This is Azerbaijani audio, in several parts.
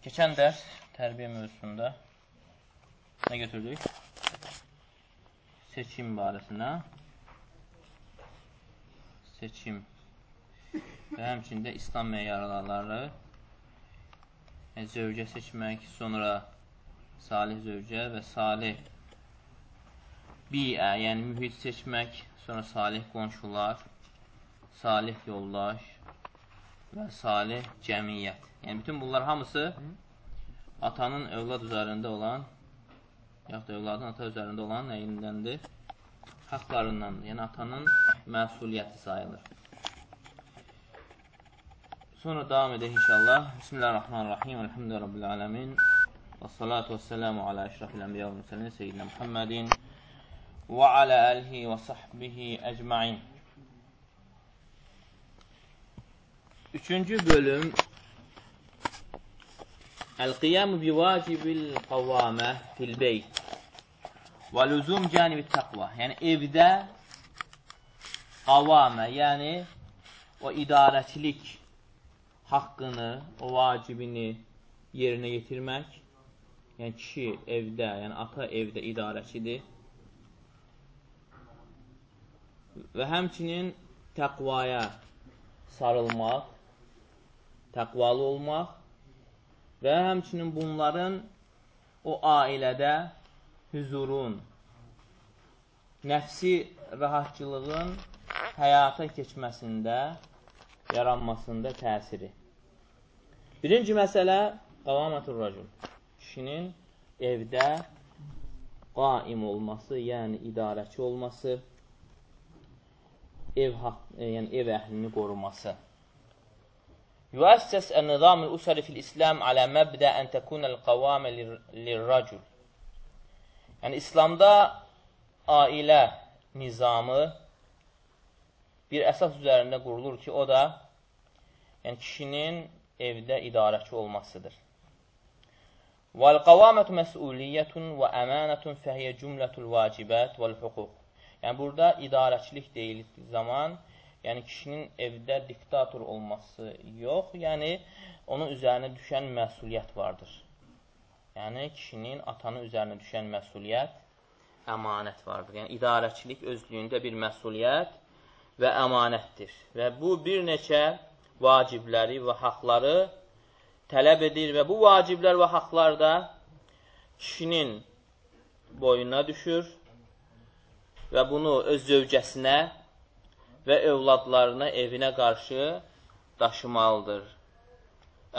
Keçən dərs tərbiyə mövzusunda nə götürdük? Seçim barəsində. Seçim və həmçində İslam meyarlarları yəni, zövcə seçmək, sonra salih zövcə və salih biə, yəni mühit seçmək, sonra salih qonşular, salih yoldaş və salih cəmiyyət. Yəni, bütün bunlar hamısı atanın övlad üzərində olan, yaxud da övladın ata üzərində olan nəyindəndir? Haqlarındandır. Yəni, atanın məsuliyyəti sayılır. Sonra davam edək inşallah. Bismillahirrahmanirrahim. Elhamdülillah Rabbil aləmin. Və salatu və selamu alə əşrafil ənbiya və müsəlin seyyidina Muhammedin və alə əlihi və sahbihi əcmain. Üçüncü bölüm El-qiyamu bi vacibil qavamə fil beyt və lüzum canibi təqva. Yəni, evdə qavamə, yəni o idarəçilik haqqını, o vacibini yerinə yetirmək. Yəni, kişi evdə, yəni ata evdə idarəçidir. Və həmçinin təqvaya sarılmaq, təqvalı olmaq və həmçinin bunların o ailədə hüzurun, nəfsi rahatçılığın həyata keçməsində, yaranmasında təsiri. Birinci məsələ qavamətur racul. Kişinin evdə qaim olması, yəni idarəçi olması, ev, yəni ev əhlini qoruması. يؤسس النظام الأسري في الإسلام على مبدأ أن تكون القوامة للرجل. Yəni, İslamda ailə nizamı bir əsas üzərində qurulur ki, o da yəni, kişinin evdə idarəçi olmasıdır. وَالْقَوَامَةُ مَسْئُولِيَّةٌ وَأَمَانَةٌ فَهِيَ جُمْلَةُ الْوَاجِبَاتِ وَالْحُقُوق Yəni, burada idarəçilik deyildiyi zaman yəni kişinin evdə diktator olması yox, yəni onun üzərinə düşən məsuliyyət vardır. Yəni kişinin atanın üzərinə düşən məsuliyyət, əmanət vardır. Yəni idarəçilik özlüyündə bir məsuliyyət və əmanətdir. Və bu bir neçə vacibləri və haqları tələb edir və bu vaciblər və haqlar da kişinin boyuna düşür və bunu öz zövcəsinə və övladlarına evinə qarşı daşımalıdır.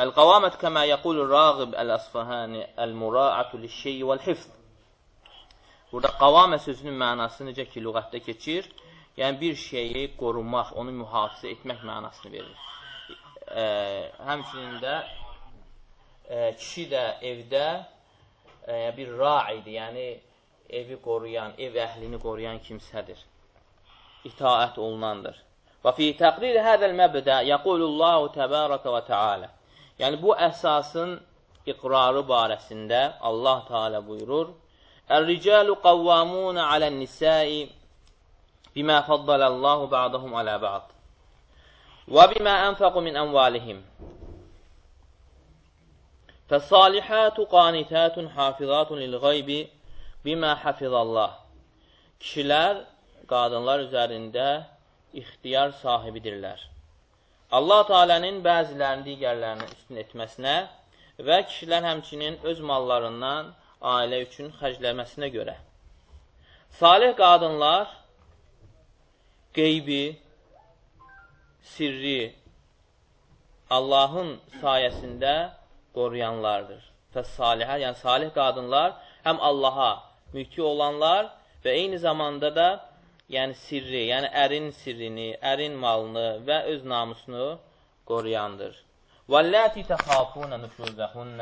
Əl-qavamət kəmə yəqulur Rağib Əl-Əsfahani Əl-Mura'atu liş-şeyi vəl-hifz. Burada qavamə sözünün mənası necə ki, lüğətdə keçir, yəni bir şeyi qorumaq, onu mühafizə etmək mənasını verir. E, həmçinin də e, kişi də evdə e, bir raidir, yəni evi qoruyan, ev əhlini qoruyan kimsədir itaət olunandır. Və fi təqrir hədəl məbdə yəqulullahu təbərəkə və teala. Yəni, bu əsasın iqrarı barəsində Allah Teala buyurur, Ər-ricalu qavvamunə alən-nisai bimə faddalallahu ba'dahum alə ba'd və bimə ənfəqu min əmvalihim. Fəsalihatu qanitatun hafizatun lil-qaybi bimə hafizallah. Kişilər qadınlar üzərində ixtiyar sahibidirlər. Allah Teala'nın bəzilərini digərlərini üstün etməsinə və kişilər həmçinin öz mallarından ailə üçün xərcləməsinə görə. Salih qadınlar qeybi, sirri Allahın sayəsində qoruyanlardır. Fəs salihə, yəni salih qadınlar həm Allaha mülki olanlar və eyni zamanda da yəni sirri, yəni ərin sirrini, ərin malını və öz namusunu qoruyandır. وَاللَّاتِ تَخَافُونَ نُشُوزَهُنَّ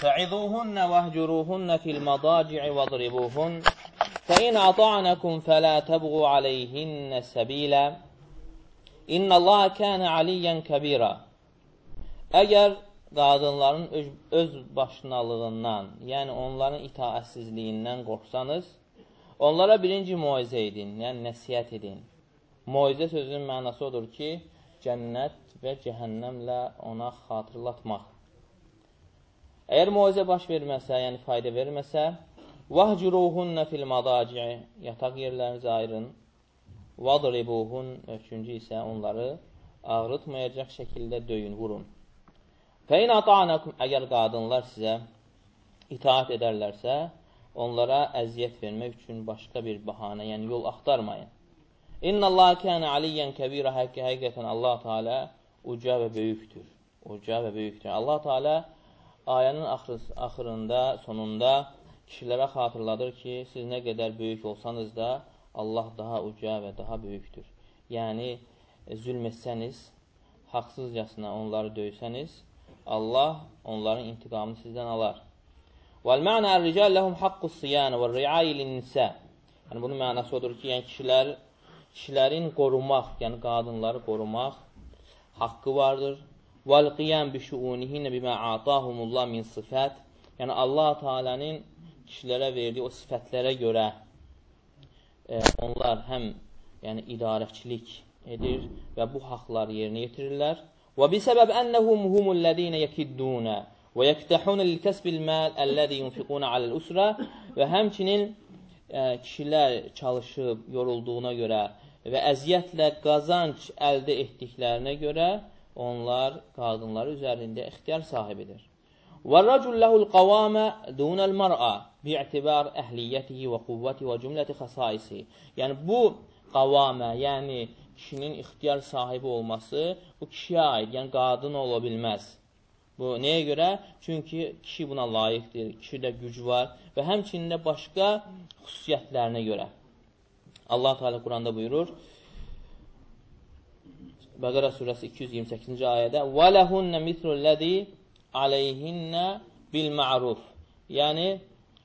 فَعِذُوهُنَّ وَهْجُرُوهُنَّ فِي الْمَضَاجِعِ وَاضْرِبُوهُنَّ فَإِنْ أَطَعْنَكُمْ فَلَا تَبْغُوا عَلَيْهِنَّ سَبِيلًا İnna Allah kana aliyan kabira. Əgər qadınların öz, öz başınalığından, yəni onların itaətsizliyindən qorxsanız, Onlara birinci muizə edin, yəni nəsiyyət edin. Muizə sözünün mənası odur ki, cənnət və cəhənnəmlə ona xatırlatmaq. Əgər moizə baş verməsə, yəni fayda verməsə, vahcuruhunna fil madaci'i yataq yerlərinizi ayırın. Vadribuhun üçüncü isə onları ağrıtmayacaq şəkildə döyün, vurun. Fəin ata'anakum əgər qadınlar sizə itaat edərlərsə, onlara əziyyət vermək üçün başqa bir bahanə, yəni yol axtarmayın. İnna Allah kana aliyan kabira haqqi həqiqətən Allah Teala uca və böyükdür. Uca və böyükdür. Allah Teala ayənin axırında, sonunda kişilərə xatırladır ki, siz nə qədər böyük olsanız da, Allah daha uca və daha böyükdür. Yəni, e, zülm etsəniz, haqsızcasına onları döysəniz, Allah onların intiqamını sizdən alar. Vəl-mə'nə ər-rical ləhum haqqus siyanə və riayi linnisə. Yəni, bunun mənası odur ki, yəni kişilər, kişilərin qorumaq, yəni qadınları qorumaq haqqı vardır. Vəl-qiyam bi şuunihinə bimə atahumullah min sifət. Yəni, Allah Teala'nın kişilərə verdiyi o sifətlərə görə e, onlar həm yəni, idarəçilik edir və bu haqları yerinə yetirirlər. Və bi səbəb ənəhum humul ləzine yekiddunə. Və yəktəhunə likəsbil məl əlləzi yunfiquna aləl usrə və həmçinin ə, kişilər çalışıb yorulduğuna görə və əziyyətlə qazanc əldə etdiklərinə görə onlar qadınları üzərində ixtiyar sahibidir. Və rəcul ləhul qavamə dunəl mar'a bi'tibar əhliyyətihi və quvvəti və cümləti xəsaisi. Yəni, bu qavamə, yəni kişinin ixtiyar sahibi olması bu kişiyə aid, yəni qadın ola bilməz. Bu nəyə görə? Çünki kişi buna layiqdir, kişidə güc var və həmçində başqa xüsusiyyətlərinə görə. Allah Teala Quranda buyurur, Bəqərə surəsi 228-ci ayədə Və ləhünnə mitlulləzi aleyhinnə bil ma'ruf. Yəni,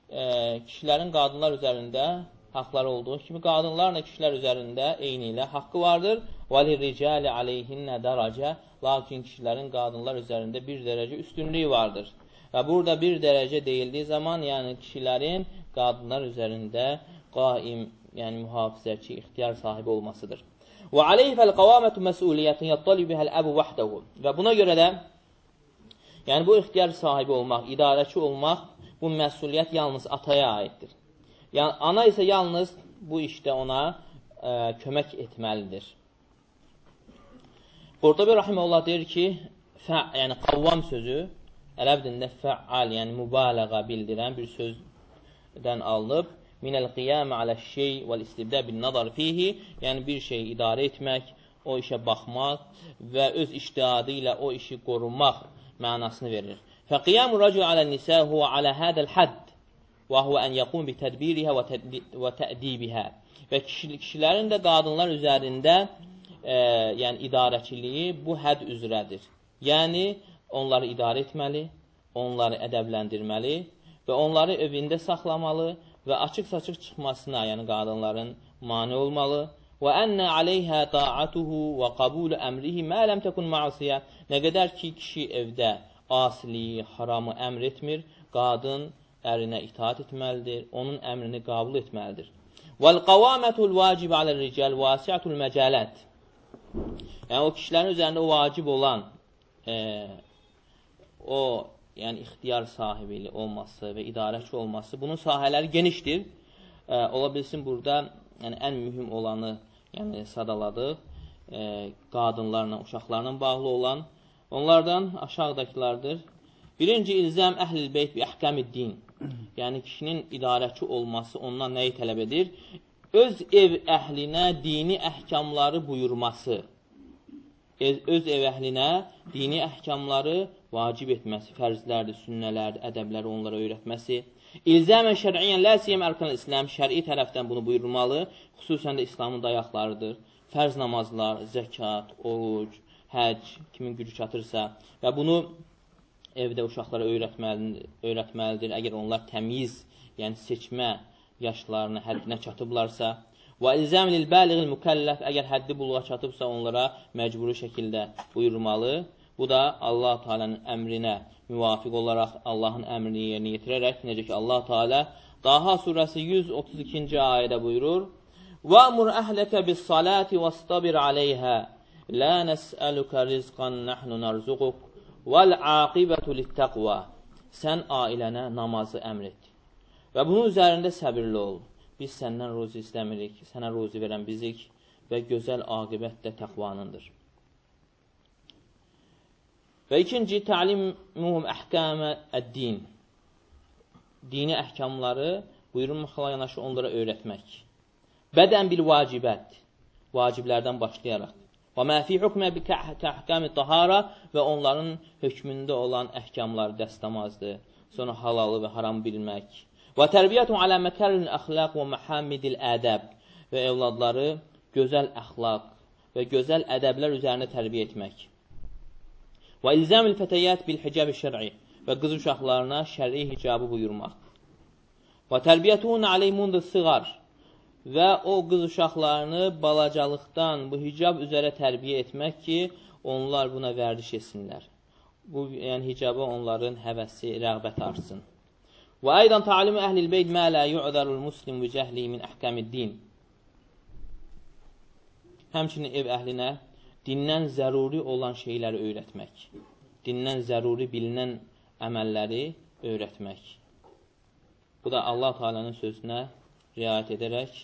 e, kişilərin qadınlar üzərində haqları olduğu kimi, qadınlarla kişilər üzərində eyni ilə haqqı vardır. وَلِرِّجَالِ عَلَيْهِنَّ dərəcə Lakin kişilərin qadınlar üzərində bir dərəcə üstünlüyü vardır. Və burada bir dərəcə deyildiyi zaman, yəni kişilərin qadınlar üzərində qaim, yəni mühafizəçi, ixtiyar sahibi olmasıdır. Və aleyhəl qavamətu məsuliyyətin yattali bihəl əbu vəhdəhu. Və buna görə də Yəni, bu ixtiyar sahibi olmaq, idarəçi olmaq, bu məsuliyyət yalnız ataya aiddir. Yəni, ana isə yalnız bu işdə ona ə, e, kömək etməlidir. Qurtubi Rahiməllah deyir ki, fə, yəni qavvam sözü ərəb dilində fəal, yəni mübalağa bildirən bir sözdən alınıb. Minəl qiyamə alə şey vəl istibdə bin nazar fihi, yəni bir şeyi idarə etmək, o işə baxmaq və öz iştihadı ilə o işi qorumaq mənasını verir. Fəqiyamu rəcul alə nisə huva alə hədəl hədd huvə ən yəqum bi tədbirihə və kişilərin də qadınlar üzərində e, yəni idarəçiliyi bu hədd üzrədir. Yəni, onları idarə etməli, onları ədəbləndirməli və onları evində saxlamalı və açıq-saçıq çıxmasına, yəni qadınların mani olmalı. və ənə aleyhə taatuhu və qabulu əmrihi mə ləm təkun məsiyə nə qədər ki, kişi evdə asiliyi, haramı əmr etmir, qadın ərinə itaat etməlidir, onun əmrini qabul etməlidir. Vəl-qavamətul vacib alə-rical vasiətul məcələt Yəni, o kişilərin üzərində o vacib olan e, o, yəni ixtiyar sahibi olması və idarəçi olması, bunun sahələri genişdir. E, ola bilsin, burada yəni ən mühüm olanı yəni sadaladıq. E, qadınlarla, uşaqlarla bağlı olan onlardan aşağıdakılardır. Birinci ilzəm əhlil beyt bi əhkəmid din. Yəni kişinin idarəçi olması ondan nəyi tələb edir? Öz ev əhlinə dini əhkamları buyurması. Öz ev əhlinə dini əhkamları vacib etməsi, fərzlərdir, sünnələrdir, ədəbləri onlara öyrətməsi. İlzəmən şər'iyyən lə siyəm ərkan İslam şəri tərəfdən bunu buyurmalı, xüsusən də İslamın dayaqlarıdır. Fərz namazlar, zəkat, oruc, həc, kimin gücü çatırsa və bunu evdə uşaqlara öyrətməlidir, öyrətməlidir əgər onlar təmiz, yəni seçmə yaşlarına, həddinə çatıblarsa. Və ilzəm lil bəliğil mükəlləf əgər həddi buluğa çatıbsa onlara məcburi şəkildə buyurmalı. Bu da Allah Teala'nın əmrinə müvafiq olaraq Allahın əmrini yerinə yetirərək, necə ki Allah Teala Daha surəsi 132-ci ayədə buyurur: "Va'mur əhləkə bis-salati vastabir aleyhə, la nəs'aluka rizqan nahnu narzuquk, vel aqibatu lit-taqva." sən ailənə namazı əmr et. Və bunun üzərində səbirli ol. Biz səndən ruzi istəmirik, sənə ruzi verən bizik və gözəl aqibət də təqvanındır. Və ikinci, təlimuhum əhkamə əd-din. Dini əhkamları buyurulmaqla yanaşı onlara öyrətmək. Bədən bil vacibət, vaciblərdən başlayaraq. Və mə fi hukmə bi əhkami tahara və onların hökmündə olan əhkamlar dəstəmazdır. Sonra halalı və haram bilmək. Və tərbiyyətun alə məkərin əxlaq və məhamidil ədəb və evladları gözəl əxlaq və gözəl ədəblər üzərində tərbiyə etmək. Və ilzamil fətəyyət bil hicab şər'i və qız uşaqlarına şər'i hicabı buyurmaq. Və tərbiyyətun aleymundu sığar və o qız uşaqlarını balacalıqdan bu hicab üzərə tərbiyə etmək ki, onlar buna vərdiş etsinlər. Bu, yəni hicaba onların həvəsi, rəğbəti artsın. Və aydan talimu əhlil beyd mə lə yu'zərul muslim və cəhli min əhkəmiddin. Həmçinin ev əhlinə dindən zəruri olan şeyləri öyrətmək. Dindən zəruri bilinən əməlləri öyrətmək. Bu da Allah Teala'nın sözünə riayət edərək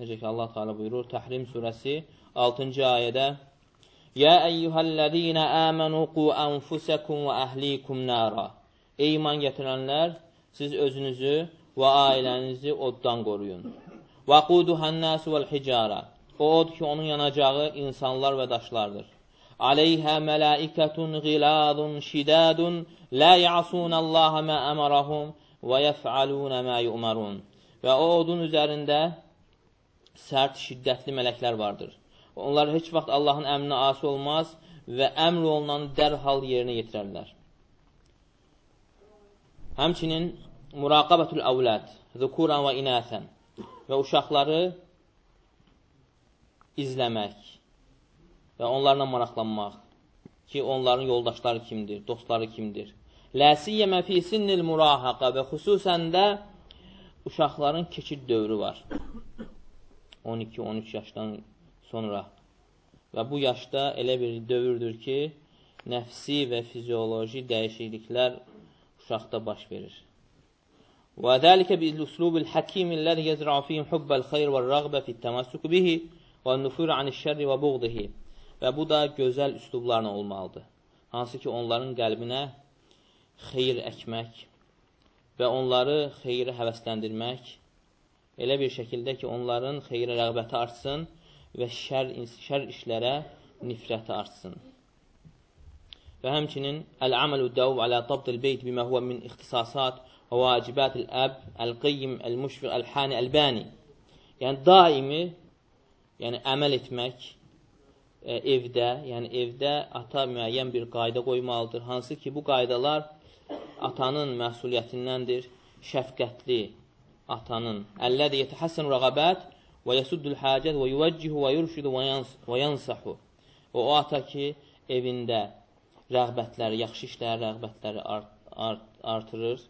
Necə ki, Allah Teala buyurur Təhrim surəsi 6-cı ayədə Yə əyyuhəl-ləzīnə əmənu qu ənfusəkum və əhlikum nəra Ey iman gətirənlər, siz özünüzü və ailənizi oddan qoruyun. Və quduhənnəsu vəl-hicara O od ki, onun yanacağı insanlar və daşlardır. Aleyhə mələikətun ğiladun şidədun lə yəsunəlləhə mə əmərəhum və yəf'alunə mə yu'mərun. Və o odun üzərində sərt, şiddətli mələklər vardır. Onlar heç vaxt Allahın əmrinə asi olmaz və əmr olunan dərhal yerinə yetirərlər. Həmçinin muraqabətul əvlad, zukuran və inəsən və uşaqları izləmək və onlarla maraqlanmaq ki, onların yoldaşları kimdir, dostları kimdir. Ləsiyyəmə fi sinnil murahaqa və xüsusən də uşaqların keçid dövrü var. 12-13 yaşdan sonra. Və bu yaşda elə bir dövrdür ki, nəfsi və fizioloji dəyişikliklər uşaqda baş verir. Və zəlikə bil-uslubil hakim illəzi yezra'u fihim hubbal xeyr və rəğbə fit-tamassuk bihi və nufur an'iş-şerri və buğdihi. Və bu da gözəl üslublarla olmalıdır. Hansı ki, onların qəlbinə xeyir əkmək və onları xeyrə həvəsləndirmək elə bir şəkildə ki, onların xeyrə rəğbəti artsın və şər, şər işlərə nifrəti artsın. Və həmçinin əl-əməlu dəv alə tabdil beyt bimə huvə min ixtisasat və vacibətil əb, əl-qeyyim, əl-müşfiq, əl-hani, əl-bəni. Yəni, daimi yəni, əməl etmək e, evdə, yəni evdə ata müəyyən bir qayda qoymalıdır. Hansı ki, bu qaydalar atanın məsuliyyətindəndir, şəfqətli, atanın əlləzi yetəhəssən rəğabət və yəsuddul hacət və yuvəccihu və yurşidu və yansahu. O, o ata ki, evində rəğbətləri, yaxşı işləri, rəğbətləri art, art, artırır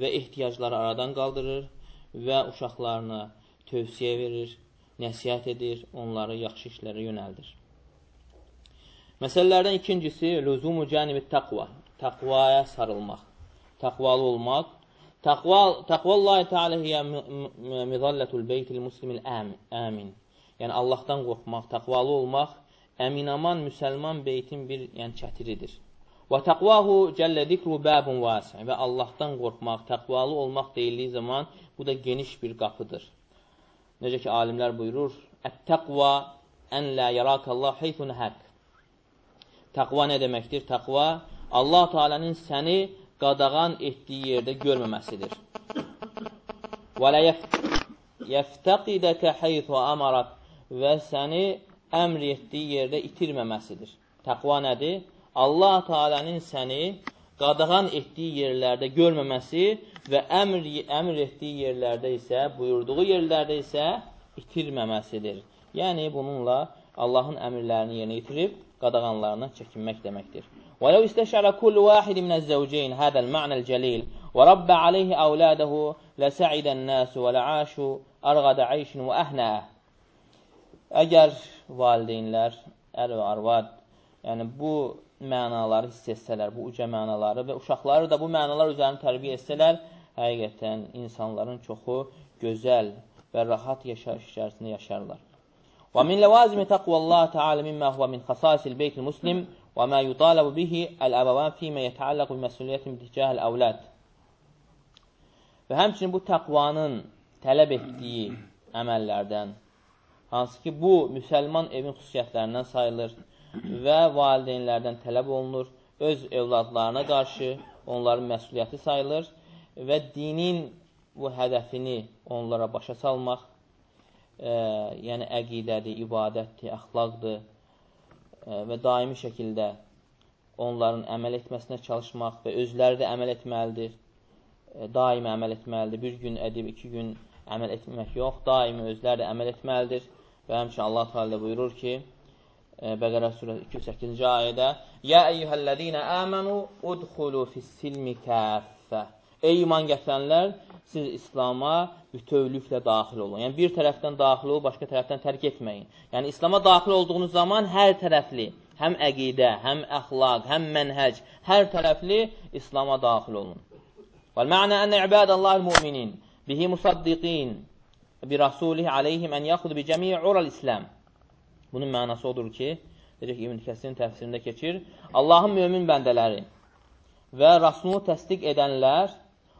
və ehtiyacları aradan qaldırır və uşaqlarına tövsiyə verir, nəsiyyət edir, onları yaxşı işlərə yönəldir. Məsələlərdən ikincisi, lüzumu canibi təqva, təqvaya sarılmaq, təqvalı olmaq Təqva, təqvallahi teala hiyə mizallətul beytil muslimil əmin. Yəni, Allahdan qorxmaq, təqvalı olmaq, əminaman müsəlman beytin bir yəni, çətiridir. Və təqvahu cəllə zikru bəbun vasi və Allahdan qorxmaq, təqvalı olmaq deyildiyi zaman bu da geniş bir qapıdır. Necə ki, alimlər buyurur, Ət-təqva ən lə yarakallah heythun hək. Təqva nə deməkdir? Təqva Allah Teala'nın səni qadağan etdiyi yerdə görməməsidir. Və lə yəftəqidəkə heythu amarat və səni əmr etdiyi yerdə itirməməsidir. Təqva nədir? Allah Teala'nın səni qadağan etdiyi yerlərdə görməməsi və əmr, əmr etdiyi yerlərdə isə, buyurduğu yerlərdə isə itirməməsidir. Yəni, bununla Allahın əmrlərini yerinə yetirib, qadağanlarına çəkinmək deməkdir. ولو استشعر كل واحد من الزوجين هذا المعنى الجليل ورب عليه أولاده لسعد الناس ولعاشوا أرغد عيش وأهنى Əgər valideynlər, ər və arvad, yəni bu mənaları hiss etsələr, bu uca mənaları və uşaqları da bu mənalar üzərində tərbiyə etsələr, həqiqətən insanların çoxu gözəl və rahat yaşayış içərisində yaşarlar. Və min ləvazimi təqvallah Teala mimma huwa min xasasil beytil muslim ma yutalabu bihi fīmə yətəallaqu bi məsuliyyətin bitihcəhəl əvlad. Və həmçinin bu təqvanın tələb etdiyi əməllərdən, hansı ki, bu müsəlman evin xüsusiyyətlərindən sayılır və valideynlərdən tələb olunur, öz evladlarına qarşı onların məsuliyyəti sayılır və dinin bu hədəfini onlara başa salmaq, e, yəni əqidədir, ibadətdir, əxlaqdır və daimi şəkildə onların əməl etməsinə çalışmaq və özləri də əməl etməlidir, daimi əməl etməlidir, bir gün edib, iki gün əməl etmək yox, daimi özləri də əməl etməlidir. Və həmçin Allah Teala buyurur ki, Bəqərə surəsi 208-ci ayədə Yə eyyuhəllədinə əmənu udxulu fissilmi kəffə Ey iman gətirənlər, siz İslama bütövlüklə daxil olun. Yəni, bir tərəfdən daxil olun, başqa tərəfdən tərk etməyin. Yəni, İslama daxil olduğunuz zaman hər tərəfli, həm əqidə, həm əxlaq, həm mənhəc, hər tərəfli İslama daxil olun. Vəl-mə'nə ənə ibadəllahil müminin bihi musaddiqin bi rasulih aleyhim ən yaxud bi cəmi'i ural-İslam. Bunun mənası odur ki, necə ki, İbn Kəsirin təfsirində keçir, Allahın mömin bəndələri və Rasulunu təsdiq edənlər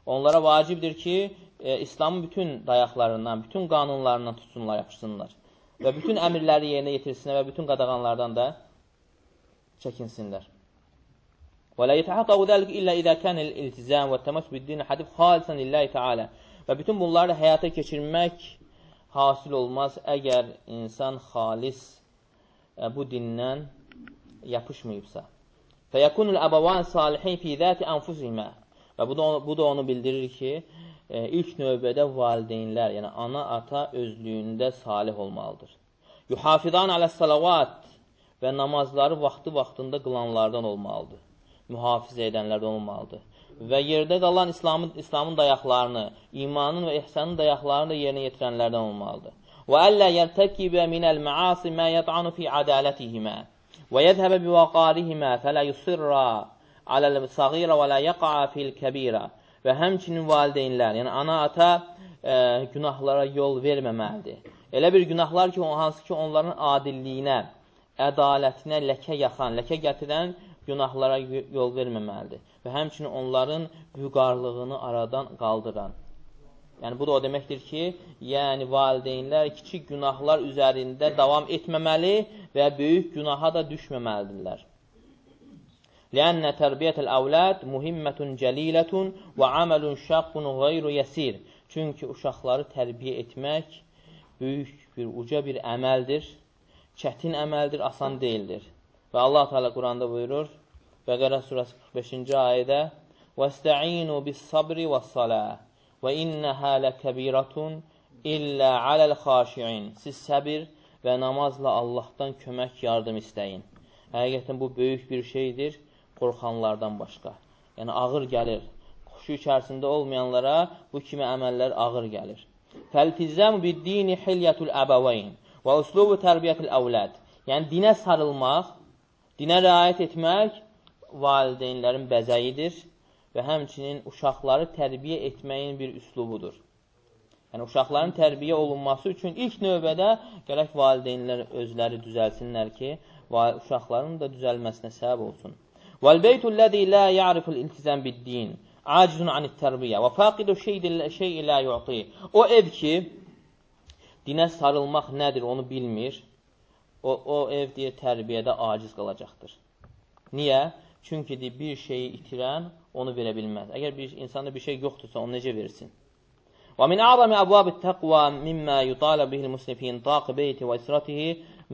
onlara vacibdir ki, e, İslamın bütün dayaqlarından, bütün qanunlarından tutsunlar, yapışsınlar və bütün əmirləri yerinə yetirsinlər və bütün qadağanlardan da çəkinsinlər. Və la yetəhəqqəqu zəlik illə idə kənil iltizam və təməs biddin hadif xalisən lillahi teala və bütün bunları həyata keçirmək hasil olmaz əgər insan xalis bu dindən yapışmayıbsa. Fəyəkunul əbəvan salihin fi zəti anfusihimə. Və bu da, bu da onu bildirir ki, e, ilk növbədə valideynlər, yəni ana, ata özlüyündə salih olmalıdır. Yuhafidan alə salavat və namazları vaxtı-vaxtında qılanlardan olmalıdır. Mühafizə edənlərdən olmalıdır. Və yerdə qalan İslamın, İslamın dayaqlarını, imanın və ihsanın dayaqlarını da yerinə yetirənlərdən olmalıdır. Və əllə yərtəkibə minəl məasi mə yət'anu fi adalətihimə və yədhəbə bivaqarihimə fələ yusirra aləl-səğirə və la yaqa'a fil-kəbirə və həmçinin valideynlər, yəni ana-ata e, günahlara yol verməməlidir. Elə bir günahlar ki, hansı ki, onların adilliyinə, ədalətinə ləkə yaxan, ləkə gətirən günahlara yol verməməlidir və həmçinin onların vüqarlığını aradan qaldıran. Yəni, bu da o deməkdir ki, yəni valideynlər kiçik günahlar üzərində davam etməməli və böyük günaha da düşməməlidirlər. Lənnə tərbiyyətəl əvlad muhimmətun cəlilətun və əməlun şəqqun qeyru yəsir. Çünki uşaqları tərbiyə etmək böyük bir, uca bir əməldir, çətin əməldir, asan deyildir. Və Allah Teala Quranda buyurur, Bəqərə surəsi 45-ci ayədə: "Vəstəinu bis-sabri vəs-salah." Və innəhə ləkəbiratun illə aləl xaşiin. Siz səbir və namazla Allahdan kömək yardım istəyin. Həqiqətən bu böyük bir şeydir qorxanlardan başqa. Yəni ağır gəlir. Xuşu içərisində olmayanlara bu kimi əməllər ağır gəlir. Fəltizəm bid-dini hilyatul əbəveyn və uslubu tərbiyyətil əvlad. Yəni dinə sarılmaq, dinə riayət etmək valideynlərin bəzəyidir və həmçinin uşaqları tərbiyə etməyin bir üslubudur. Yəni, uşaqların tərbiyə olunması üçün ilk növbədə gərək valideynlər özləri düzəlsinlər ki, uşaqların da düzəlməsinə səbəb olsun. وَالْبَيْتُ الَّذِي لَا يَعْرِفُ الْاِلْتِزَامِ بِالدِّينِ عَاجِزٌ عَنِ التَّرْبِيَّ وَفَاقِدُ شَيْءِ لَا يُعْطِي O ev ki, dinə sarılmaq nədir onu bilmir, o, o ev deyə tərbiyədə aciz qalacaqdır. Niyə? Çünki bir şeyi itirən onu verə bilməz. Əgər bir insanda bir şey yoxdursa, onu necə versin? Və min a'zami əbvab-ı təqva mimmə yutala bihil muslim fi intaq beyti və isratihi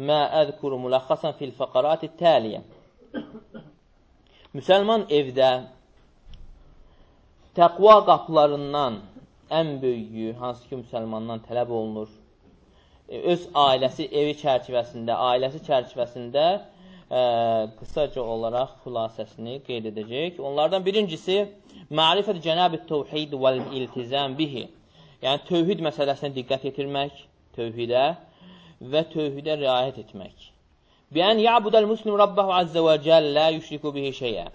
mə əzkuru mulaxasan fil fəqarati təliyə. Müsəlman evdə təqva qapılarından ən böyüyü, hansı ki, müsəlmandan tələb olunur, e, öz ailəsi evi çərçivəsində, ailəsi çərçivəsində ə, qısaca olaraq xülasəsini qeyd edəcək. Onlardan birincisi, mərifət cənab-ı təvhid və iltizam bihi. Yəni, tövhid məsələsinə diqqət yetirmək, tövhidə və tövhidə riayət etmək. Bi-ən ya'budəl muslim rabbahu azza və cəllə yüşriku bihi şeyə.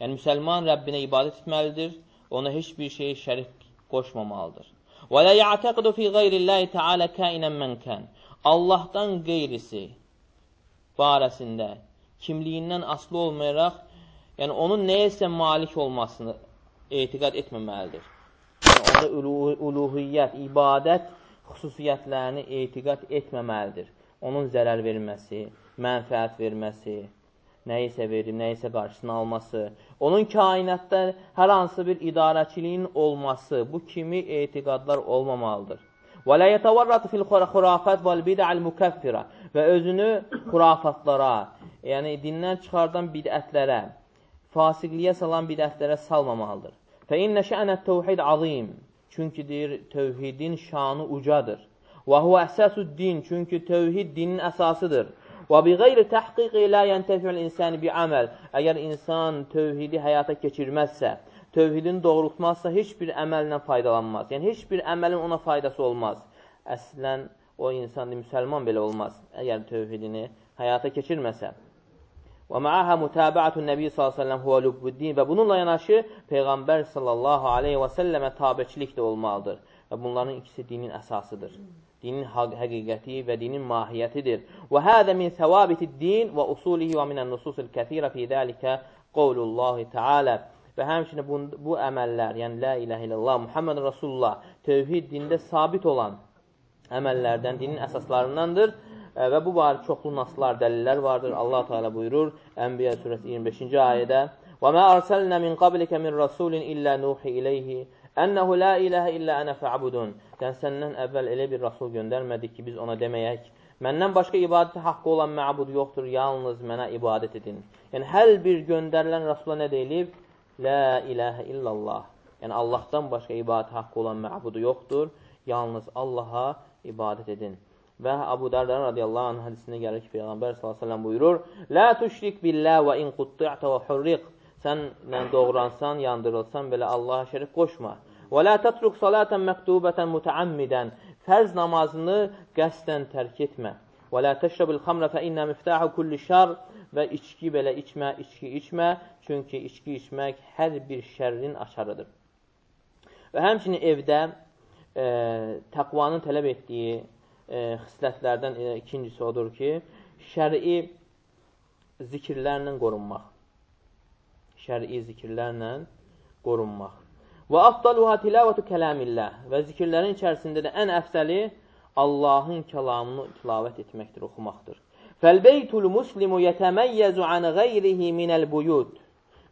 Yəni, müsəlman Rəbbinə ibadət etməlidir, ona heç bir şey şərik qoşmamalıdır. Və lə ya'təqidu fi qeyrillahi teala kainən mən kən. Allahdan qeyrisi barəsində kimliyindən asılı olmayaraq, yəni onun nəyəsə malik olmasını etiqad etməməlidir. Yəni, onda ulu uluhiyyət, ibadət xüsusiyyətlərini etiqad etməməlidir. Onun zərər verməsi, mənfəət verməsi, nəyisə verib, nəyisə qarşısını alması, onun kainatda hər hansı bir idarəçiliyin olması, bu kimi etiqadlar olmamalıdır. Və lə yətəvarrat fil xurafat vəl bid'al mukaffira və özünü xurafatlara, yəni dindən çıxardan bidətlərə, fasiqliyə salan bidətlərə salmamalıdır. Fə innə şənət təvhid azim. Çünki deyir, tövhidin şanı ucadır. Və huvə əsasud din. Çünki tövhid dinin əsasıdır. Və bi qeyri təhqiqi la yəntəfi'l insan bi əməl. Əgər insan tövhidi həyata keçirməzsə, tövhidini doğrultmazsa heç bir əməllə faydalanmaz. Yəni heç bir əməlin ona faydası olmaz. Əslən o insan müsəlman belə olmaz, əgər tövhidini həyata keçirməsə. Və ma'aha mutabəətun Nəbi s.ə.v huvə lubbuddin və bununla yanaşı Peyğəmbər səlləmə tabiçilik də olmalıdır. Və bunların ikisi dinin əsasıdır. Dinin həqiqəti və dinin mahiyyətidir. Və hədə min səvabitid din və usulihi və minən nususil kəthirə fi dəlikə qovlullahi tealə. Və həmçinin bu, bu əməllər, yəni la iləhə illallah, Muhammed Rasulullah, tövhid dində sabit olan əməllərdən, dinin əsaslarındandır və bu barə çoxlu naslar, dəlillər vardır. Allah Teala buyurur Ənbiya surəsi 25-ci ayədə: "Və mə arsalna min qablikə min rasulin illə nuhi ileyhi ənəhu la ilahə illə ənə fa'budun." Yəni səndən əvvəl elə bir rasul göndərmədik ki, biz ona deməyək: Məndən başqa ibadətə haqqı olan məbud yoxdur, yalnız mənə ibadət edin. Yəni hər bir göndərilən rasula nə deyilib? La ilahə illallah. Yəni Allahdan başqa ibadətə haqqı olan məbudu yoxdur, yalnız Allaha ibadət edin. Və Abu Dardan radiyallahu anh hədisində gəlir ki, Peyğəmbər s.ə.v buyurur, Lə tüşrik billah və in qutti'tə və hurriq. Sənlə doğransan, yandırılsan, belə Allaha şərik qoşma. Və lə tətruk salətən məktubətən mütəammidən. Fərz namazını qəsdən tərk etmə. Və lə təşrəbil xamrə fə innə miftəhu kulli şər və içki belə içmə, içki içmə, çünki içki içmək hər bir şərrin açarıdır. Və həmçinin evdə e, təqvanın tələb etdiyi e, xislətlərdən e, ikincisi odur ki, şəri zikirlərlə qorunmaq. Şəri zikirlərlə qorunmaq. Və afdaluha tilavətu kələmillah və zikirlərin içərisində də ən əfsəli Allahın kəlamını tilavət etməkdir, oxumaqdır. Fəlbeytul muslimu yətəməyyəzu an qeyrihi minəl buyud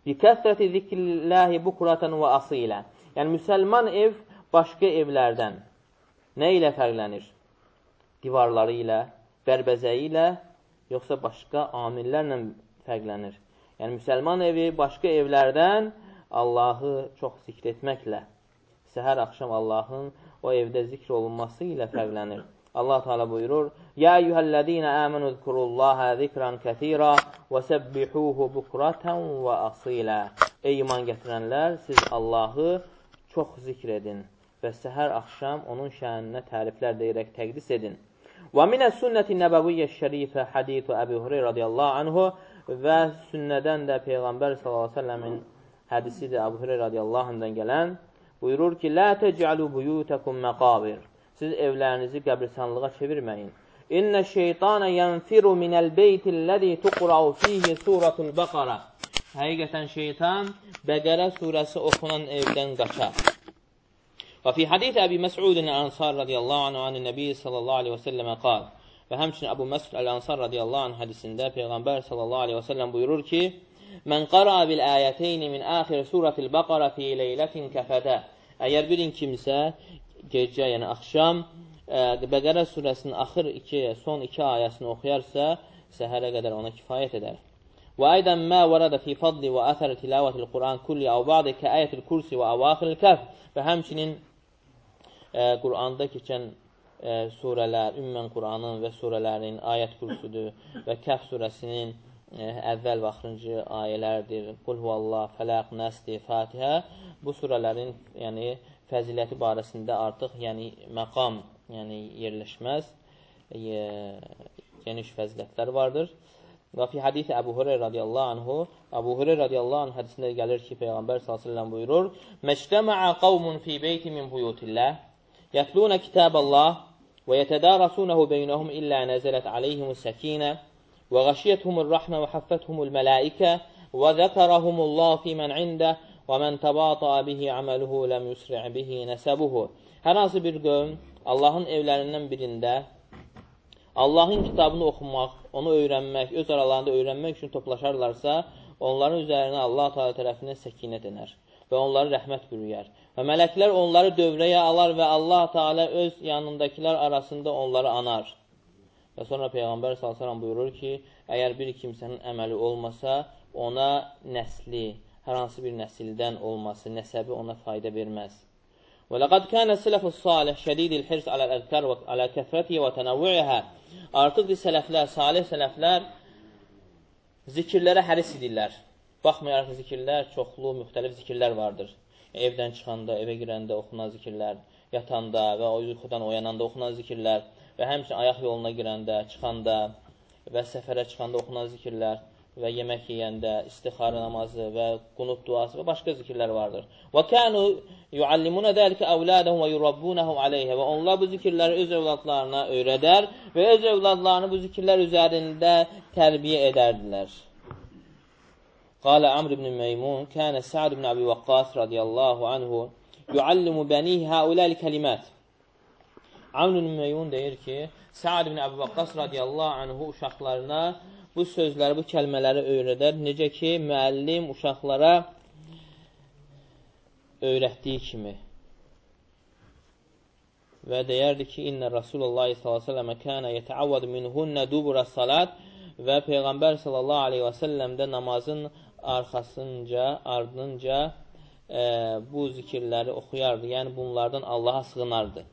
bi kəsrəti zikrilləhi bukratan və asilə. Yəni, müsəlman ev başqa evlərdən nə ilə fərqlənir? divarları ilə, bərbəzəyi ilə, yoxsa başqa amillərlə fərqlənir. Yəni, müsəlman evi başqa evlərdən Allahı çox zikr etməklə, səhər axşam Allahın o evdə zikr olunması ilə fərqlənir. Allah Teala buyurur: "Ya eyyuhellezine amenu zkurullaha zikran ketira və səbbihuhu bukratan və asila." Ey iman gətirənlər, siz Allahı çox zikr edin və səhər axşam onun şəninə təriflər deyərək təqdis edin. Və minə sünnəti nəbəviyyə şərifə hadisu Əbi Hureyr radiyallahu anhu və sünnədən də Peyğəmbər s.ə.v-in hədisidir, Əbu Hürey radiyallahu anhdan gələn, buyurur ki, Lə təcəlu buyutəkum məqabir. Siz evlərinizi qəbristanlığa çevirməyin. İnnə şeytanə yənfiru minəl beytilləzi tuqra'u fiyhi suratul bəqara. Həqiqətən şeytan Bəqərə surəsi oxunan evdən qaçar. Və fi hadis Əbi Məs'udun Ənsar radiyallahu anh, an-Nəbi sallallahu aleyhi və səlləmə qal və həmçinin Əbu Məsud Əl-Ansar radiyallahu anh hədisində Peyğəmbər sallallahu aleyhi və səlləm buyurur ki, Mən qara bil ayəteyni min axir suratil bəqara fi leylətin kəfədə Əgər bir kimsə gecə, yəni axşam ə, Bəqərə surəsinin axır iki, son iki ayəsini oxuyarsa, səhərə qədər ona kifayət edər. Və aydan mə vərədə fi fadli və əsər tilavətil Quran kulli əv ba'di kə ayətil kursi və əvaxiril kəf və həmçinin e, Quranda keçən e, surələr, ümmən Quranın və surələrin ayət kursudur və Kəf surəsinin e, əvvəl və axırıncı ayələrdir. Qul huvallah, fələq, nəsdi, fatihə. Bu surələrin yəni, fəziləti barəsində artıq yəni, məqam yəni, yerləşməz. E, geniş fəzilətlər vardır. Və fi hadithi Əbu Hureyr radiyallahu anhu, Əbu Hureyr radiyallahu anhu hədisində gəlir ki, Peyğəmbər s.ə.v buyurur, Məştəmə'a qavmun fi beyti min buyutillah, yətlunə kitaballah və yətədarasunahu beynəhum illə nəzələt aleyhimus səkinə və qəşiyyəthumur rəhmə və həffəthumul mələikə və zəkərəhumullah fi mən ində və mən təbata bihi əməluhu ləm yusri' bihi nəsəbuhu. Hər hansı bir qövm Allahın evlərindən birində Allahın kitabını oxumaq, onu öyrənmək, öz aralarında öyrənmək üçün toplaşarlarsa, onların üzərinə Allah Teala tərəfindən səkinət enər və onları rəhmət bürüyər. Və mələklər onları dövrəyə alar və Allah Teala öz yanındakılar arasında onları anar. Və sonra Peyğəmbər s.ə.v buyurur ki, əgər bir kimsənin əməli olmasa, ona nəsli, hər hansı bir nəsildən olması, nəsəbi ona fayda verməz. Və ləqad kənə sələfü salih şədidil hirs aləl-əzkər və alə kəfrəti və tənəvvüəhə. Artıqdır sələflər, salih sələflər zikirlərə həris idirlər. Baxmayaraq ki, zikirlər, çoxlu, müxtəlif zikirlər vardır. Evdən çıxanda, evə girəndə oxunan zikirlər, yatanda və o yuxudan oyananda oxunan zikirlər və həmçinin ayaq yoluna girəndə, çıxanda və səfərə çıxanda oxunan zikirlər və yemək yeyəndə, istixarə namazı və qunut duası və başqa zikirlər vardır. Və kənu yuallimuna dəlikə əvlədəhum və yurabbunəhum aleyhə və onlar bu zikirləri öz övladlarına öyrədər və öz övladlarını bu zikirlər üzərində tərbiyə edərdilər. Qalə Amr ibn Meymun, kənə Sa'd ibn Abi Vaqqas radiyallahu anhu yuallimu bənihi həuləl kəlimət. Amr ibn Meymun deyir ki, Sa'd ibn Abi Vaqqas radiyallahu anhu uşaqlarına bu sözləri, bu kəlmələri öyrədər. Necə ki, müəllim uşaqlara öyrətdiyi kimi. Və deyərdi ki, İnnə Rasulullah s.ə.v kənə yətəavvəd minhunnə dubura salat və Peyğəmbər s.ə.v də namazın arxasınca, ardınca e, bu zikirləri oxuyardı. Yəni, bunlardan Allaha sığınardı.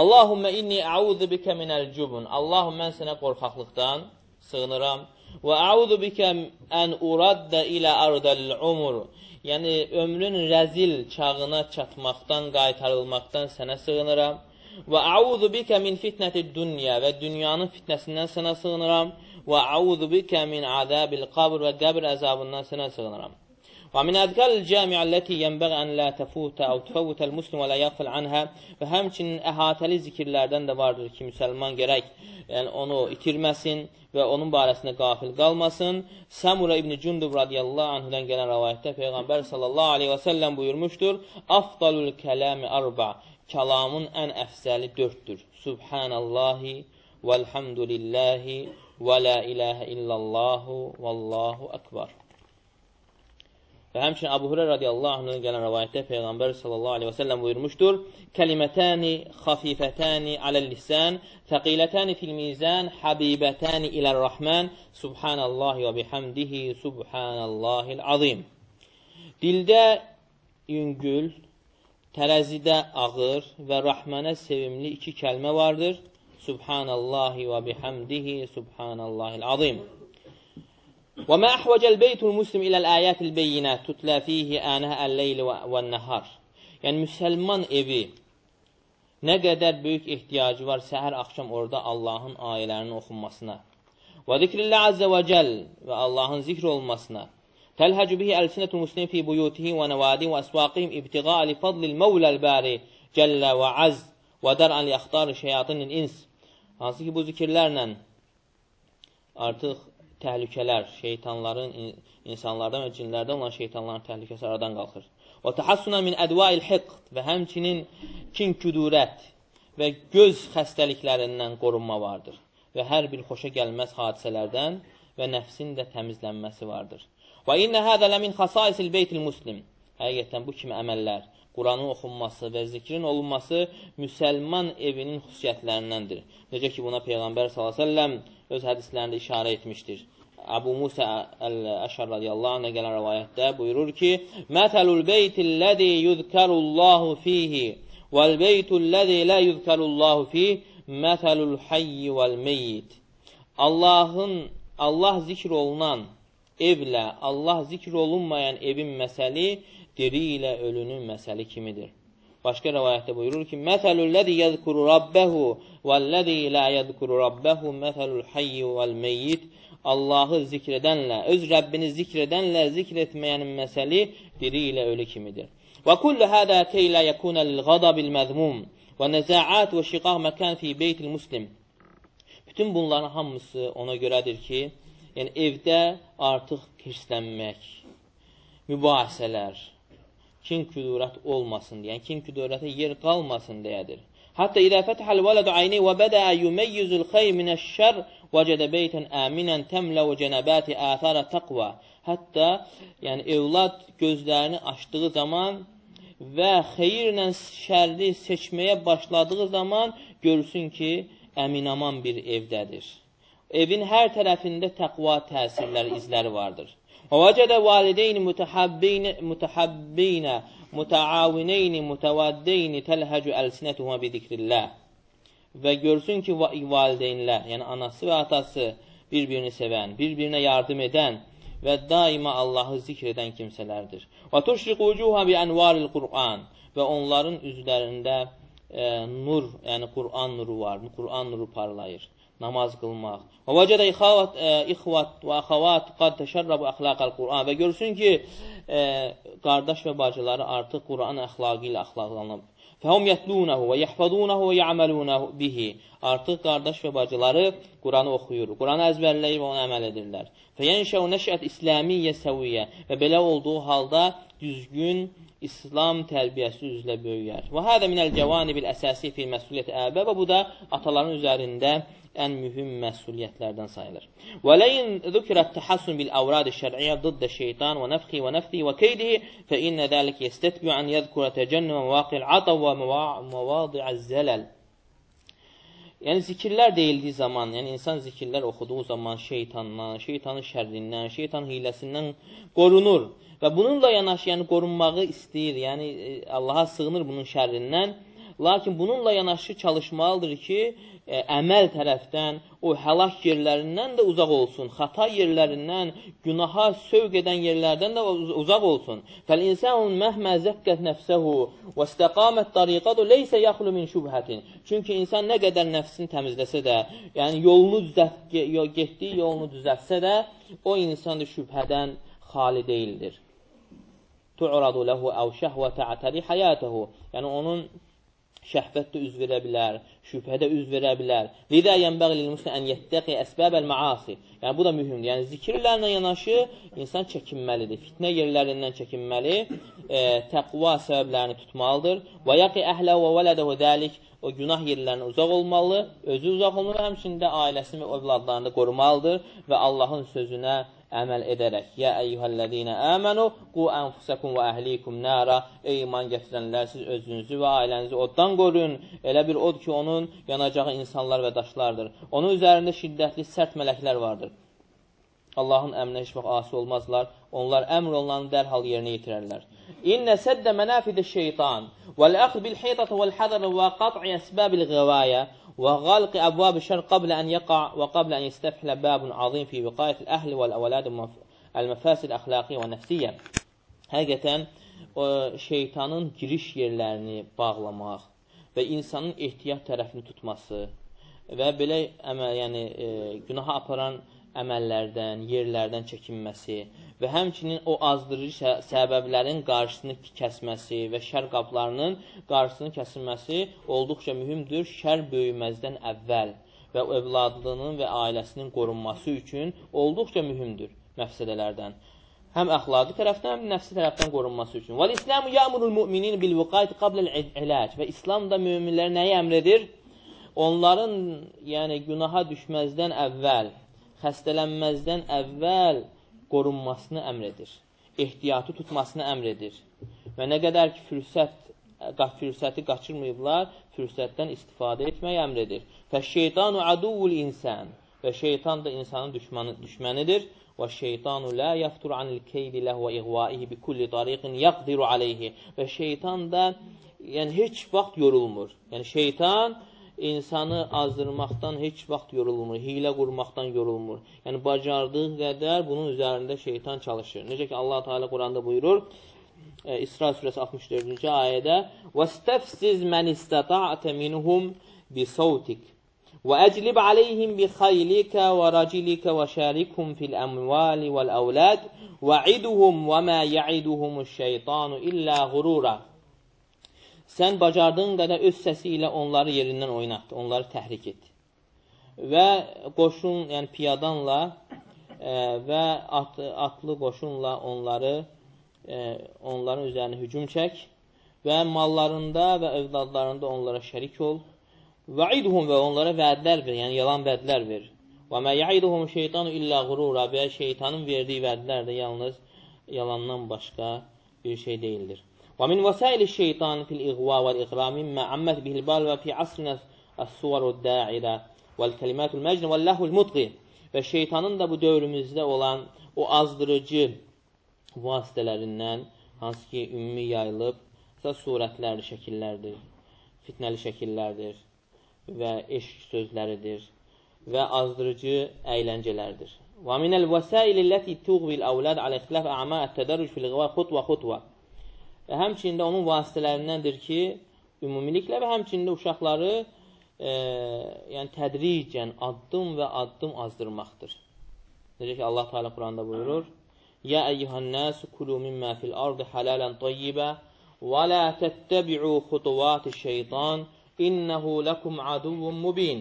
Allahümmə inni əudu bikə minəl cubun. Allahüm, mən sənə qorxaqlıqdan sığınıram. Və əudu bikə ən uraddə ilə ardəl umur. Yəni, ömrün rəzil çağına çatmaqdan, qaytarılmaqdan sənə sığınıram. Və əudu bikə min fitnəti dünya və dünyanın fitnəsindən sənə sığınıram və auzu bikə min azabil qabr və qəbr əzabından sənə sığınıram. Və min ədqal cəmiə ləti yənbəğ ən la təfutə əv təfutəl muslim və la yəqfil anhə və həmçinin əhatəli zikirlərdən də vardır ki, müsəlman gərək yəni onu itirməsin və onun barəsində qafil qalmasın. Səmura ibn Cündub radiyallahu anhudan gələn rəvayətdə Peyğəmbər sallallahu aleyhi və səlləm buyurmuşdur, Afdalul kələmi arba, kəlamın ən əfzəli dörddür. Subhanallahi, velhamdülillahi, və la iləhə illallahu vallahu akbar. Və həmçinin Abu Hurayra radiyallahu anhdan gələn rəvayətdə Peyğəmbər sallallahu aleyhi və səlləm buyurmuşdur: "Kəlimətani xafifətani aləl-lisan, thaqilətani fil-mizan, habibətani ilə'r-Rahman, subhanallahi və bihamdihi, subhanallahil azim." Dildə yüngül, tərəzidə ağır və Rahmanə sevimli iki kəlmə vardır. Subhanallahi və bihamdihi Subhanallahil azim. Və mə əhvəcəl beytul muslim iləl əyətil beyinə tutlə fihi ənə əlleyli və nəhar. Yəni, müsəlman evi nə qədər böyük ehtiyacı var səhər axşam orada Allahın ayələrinin oxunmasına və zikrillə əzzə və cəl və Allahın zikr olmasına təlhəcü bihi əlsinətul muslim fi buyutihi və nəvadi və əsvaqihim ibtiqa li fadlil məvləl bəri cəllə və əz və dər'an li əxtari şeyatinin ins Hansı ki, bu zikirlərlə artıq təhlükələr, şeytanların, insanlardan və cinlərdən olan şeytanların təhlükəsi aradan qalxır. Və təhassuna min ədvail hiqd və həmçinin kin küdurət və göz xəstəliklərindən qorunma vardır. Və hər bir xoşa gəlməz hadisələrdən və nəfsin də təmizlənməsi vardır. Və innə hədə ləmin xasaisil beytil muslim. Həqiqətən bu kimi əməllər, Quranın oxunması və zikrin olunması müsəlman evinin xüsusiyyətlərindəndir. Necə ki, buna Peyğəmbər s.ə.v öz hədislərində işarə etmişdir. Əbu Musa Əşər radiyallahu anhə gələn rəvayətdə buyurur ki, Məsəlul beytilləzi yuzkərullahu fihi vəl beytulləzi lə yuzkərullahu fihi məsəlul hayyi vəl meyyid. Allahın, Allah zikr olunan evlə Allah zikr olunmayan evin məsəli diri ilə ölünün məsəli kimidir. Başqa rəvayətdə buyurur ki, Məsəlul-ləzi yəzkuru rabbəhu vəl-ləzi la yəzkuru rabbəhu məsəlul hayyi vəl-meyyit Allahı zikr edənlə, öz Rəbbini zikr edənlə zikr etməyənin məsəli diri ilə ölü kimidir. Və kullu hada key la yakuna lil ghadabil məzmum və nəza'at və şiqaq məkan fi beytil muslim. Bütün bunların hamısı ona görədir ki, yəni evdə artıq hirslənmək, mübahisələr, kin küdurət olmasın deyən, kin küdurətə yer qalmasın deyədir. Hətta idə fətəhəl vələdu ayni və bədə yüməyyüzül xeyr minəşşər vəcədə beytən əminən təmləv cənəbəti əthara təqva. Hətta yəni evlad gözlərini açdığı zaman və xeyirlə şərri seçməyə başladığı zaman görsün ki, əminaman bir evdədir. Evin hər tərəfində təqva təsirləri, izləri vardır. Və vəcədə valideyni mütəhabbeyni, mütəhabbeyni, mütəavineyni, mütəvaddeyni təlhəcü əlsinətuhuma bidikrillah. Və görsün ki, valideynlər, yəni anası və atası bir-birini sevən, bir-birinə yardım edən və daima Allahı zikr edən kimsələrdir. Və tuşriqu vucuha bi ənvaril Qur'an və onların üzlərində e, nur, yəni Quran nuru var. Quran nuru parlayır. Namaz qılmaq. Və vəcədə ixvat, e, və axavat qad təşərrabu əxlaqal Quran və görsün ki, e, qardaş və bacıları artıq Quran əxlaqı ilə əxlaqlanıb. Fəhum yətlunahu və yəhfadunahu və yəməlunahu bihi. Artıq qardaş və bacıları Quranı oxuyur, Quranı əzbərləyir və ona əməl edirlər. Fəyənşəu nəşət İslamiyyə səviyyə və belə olduğu halda düzgün İslam tərbiyəsi üzrə böyüyər. Və hədə minəl cəvanibil əsasi fil məsuliyyət əbə və bu da ataların üzərində ən mühüm məsuliyyətlərdən sayılır. Və ləyin zükürət təhassun bil əvrad-ı şər'iyyə dıddə şeytan və nəfxi və nəfthi və keydihi fə innə dəlik yestətbiu ən yədkürə təcənnümə məvaqil atav və məvadi'əz zələl. Yəni zikirlər deyildiyi zaman, yəni insan zikirlər oxuduğu zaman şeytandan, şeytanın şərrindən, şeytan hiləsindən qorunur. Və bununla yanaşı, yəni qorunmağı istəyir, yəni e, Allaha sığınır bunun şərrindən. Lakin bununla yanaşı çalışmalıdır ki, ə, e, əməl tərəfdən o həlak yerlərindən də uzaq olsun. Xata yerlərindən, günaha sövq edən yerlərdən də uzaq olsun. Fəl-insanu məhmə zəkkət nəfsəhu və istəqamət tariqatu leysə yaxlu min şubhətin. Çünki insan nə qədər nəfsini təmizləsə də, yəni yolunu düzət, getdiyi yolunu düzəltsə də, o insan da şübhədən xali deyildir tu'radu lehu əv şəhvətə ətəri həyətəhu. Yəni, onun şəhvət də üz verə bilər, şübhə də üz verə bilər. Lidə yənbəği lilmuslim ən yəttəqi əsbəbəl məasi. Yəni, bu da mühümdür. Yəni, zikirlərlə yanaşı insan çəkinməlidir. Fitnə yerlərindən çəkinməli, e, təqva səbəblərini tutmalıdır. Və yəqi əhlə və vələdəhu dəlik o günah yerlərinə uzaq olmalı, özü uzaq olmalı, həmçində ailəsini və övladlarını qorumalıdır və Allahın sözünə əməl edərək. Yə əyyuhəl-ləzīnə əmənu qu ənfusəkum və əhlikum nəra. Ey iman gətirənlər, siz özünüzü və ailənizi oddan qoruyun. Elə bir od ki, onun yanacağı insanlar və daşlardır. Onun üzərində şiddətli, sərt mələklər vardır. Allahın əmrinə heç vaxt asi olmazlar. Onlar əmr olunanı dərhal yerinə yetirərlər. İnnə səddə mənafidə şeytan vəl-əxd bil-heytət vəl-hədər və qat'i və qalqi əbvab-ı şər qablə ən yəqa və qablə ən istəfhilə bəbun azim fi viqayət əhl və əvlad əl-məfəsil əxlaqi və nəfsiyyə. Həqiqətən, o, şeytanın giriş yerlərini bağlamaq və insanın ehtiyat tərəfini tutması və belə əməl, yəni e, günaha aparan əməllərdən, yerlərdən çəkinməsi və həmçinin o azdırıcı səbəblərin qarşısını kəsməsi və şər qaplarının qarşısını kəsilməsi olduqca mühümdür şər böyüməzdən əvvəl və övladlığının və ailəsinin qorunması üçün olduqca mühümdür məfsədələrdən. Həm əxlaqi tərəfdən, həm nəfsi tərəfdən qorunması üçün. Vəl İslamu ya'murul mu'minin bil viqayət qabləl ilac və İslam da möminlərə nəyi əmr edir? Onların, yəni günaha düşməzdən əvvəl xəstələnməzdən əvvəl qorunmasını əmr edir. Ehtiyatı tutmasını əmr edir. Və nə qədər ki, fürsət, fürsəti qaçırmayıblar, fürsətdən istifadə etməyi əmr edir. Fə şeytanu aduvul insan və şeytan da insanın düşmanı, düşmənidir. Və şeytanu la yaftur anil keydi ləh və iğvaihi bi kulli tariqin yaqdiru aleyhi. Və şeytan da yəni heç vaxt yorulmur. Yəni şeytan insanı azdırmaqdan heç vaxt yorulmur, hilə qurmaqdan yorulmur. Yəni, bacardığı qədər bunun üzərində şeytan çalışır. Necə ki, Allah Teala Quranda buyurur, e, İsra surəsi 64-cü ayədə وَاسْتَفْسِزْ مَنْ اِسْتَطَعْتَ مِنْهُمْ بِصَوْتِكَ وَأَجْلِبْ عَلَيْهِمْ بِخَيْلِكَ وَرَجِلِكَ وَشَارِكْهُمْ فِي الْأَمْوَالِ وَالْأَوْلَادِ وَعِدُهُمْ وَمَا يَعِدُهُمُ الشَّيْطَانُ إِلَّا غُرُورًا Sən bacardığın qədər öz səsi ilə onları yerindən oynatdı, onları təhrik etdi. Və qoşun, yəni piyadanla e, və at, atlı qoşunla onları e, onların üzərinə hücum çək və mallarında və övladlarında onlara şərik ol. Vəidhum və onlara vədlər ver, yəni yalan vədlər ver. Və mə yəiduhum şeytanu illə qurura və şeytanın verdiyi vədlər də yalnız yalandan başqa bir şey deyildir. ومن وسائل الشيطان في الإغواء والإغرام مما عمت به البلوى في عصرنا الصور الداعرة والكلمات المجن والله المطغي və şeytanın da bu dövrümüzdə olan o azdırıcı vasitələrindən, hansı ki, ümumi yayılıb, surətlərdir, şəkillərdir, fitnəli şəkillərdir və eşq sözləridir və azdırıcı əyləncələrdir. وَمِنَ الْوَسَائِلِ الَّتِي تُغْوِي الْأَوْلَادَ عَلَى اِخْتِلَافِ أَعْمَاءَ التَّدَرُّجِ فِي الْغِوَى خُطْوَ خُطْوَ Və həmçində onun vasitələrindəndir ki, ümumiliklə və həmçində uşaqları e, yəni tədricən addım və addım azdırmaqdır. Necə ki, Allah Teala Quranda buyurur: "Ya eyyuhan-nas kulu mimma fil ardı halalan tayyiba və la tettabi'u xutuwatiş-şeytan innehu lakum aduwwun mubin."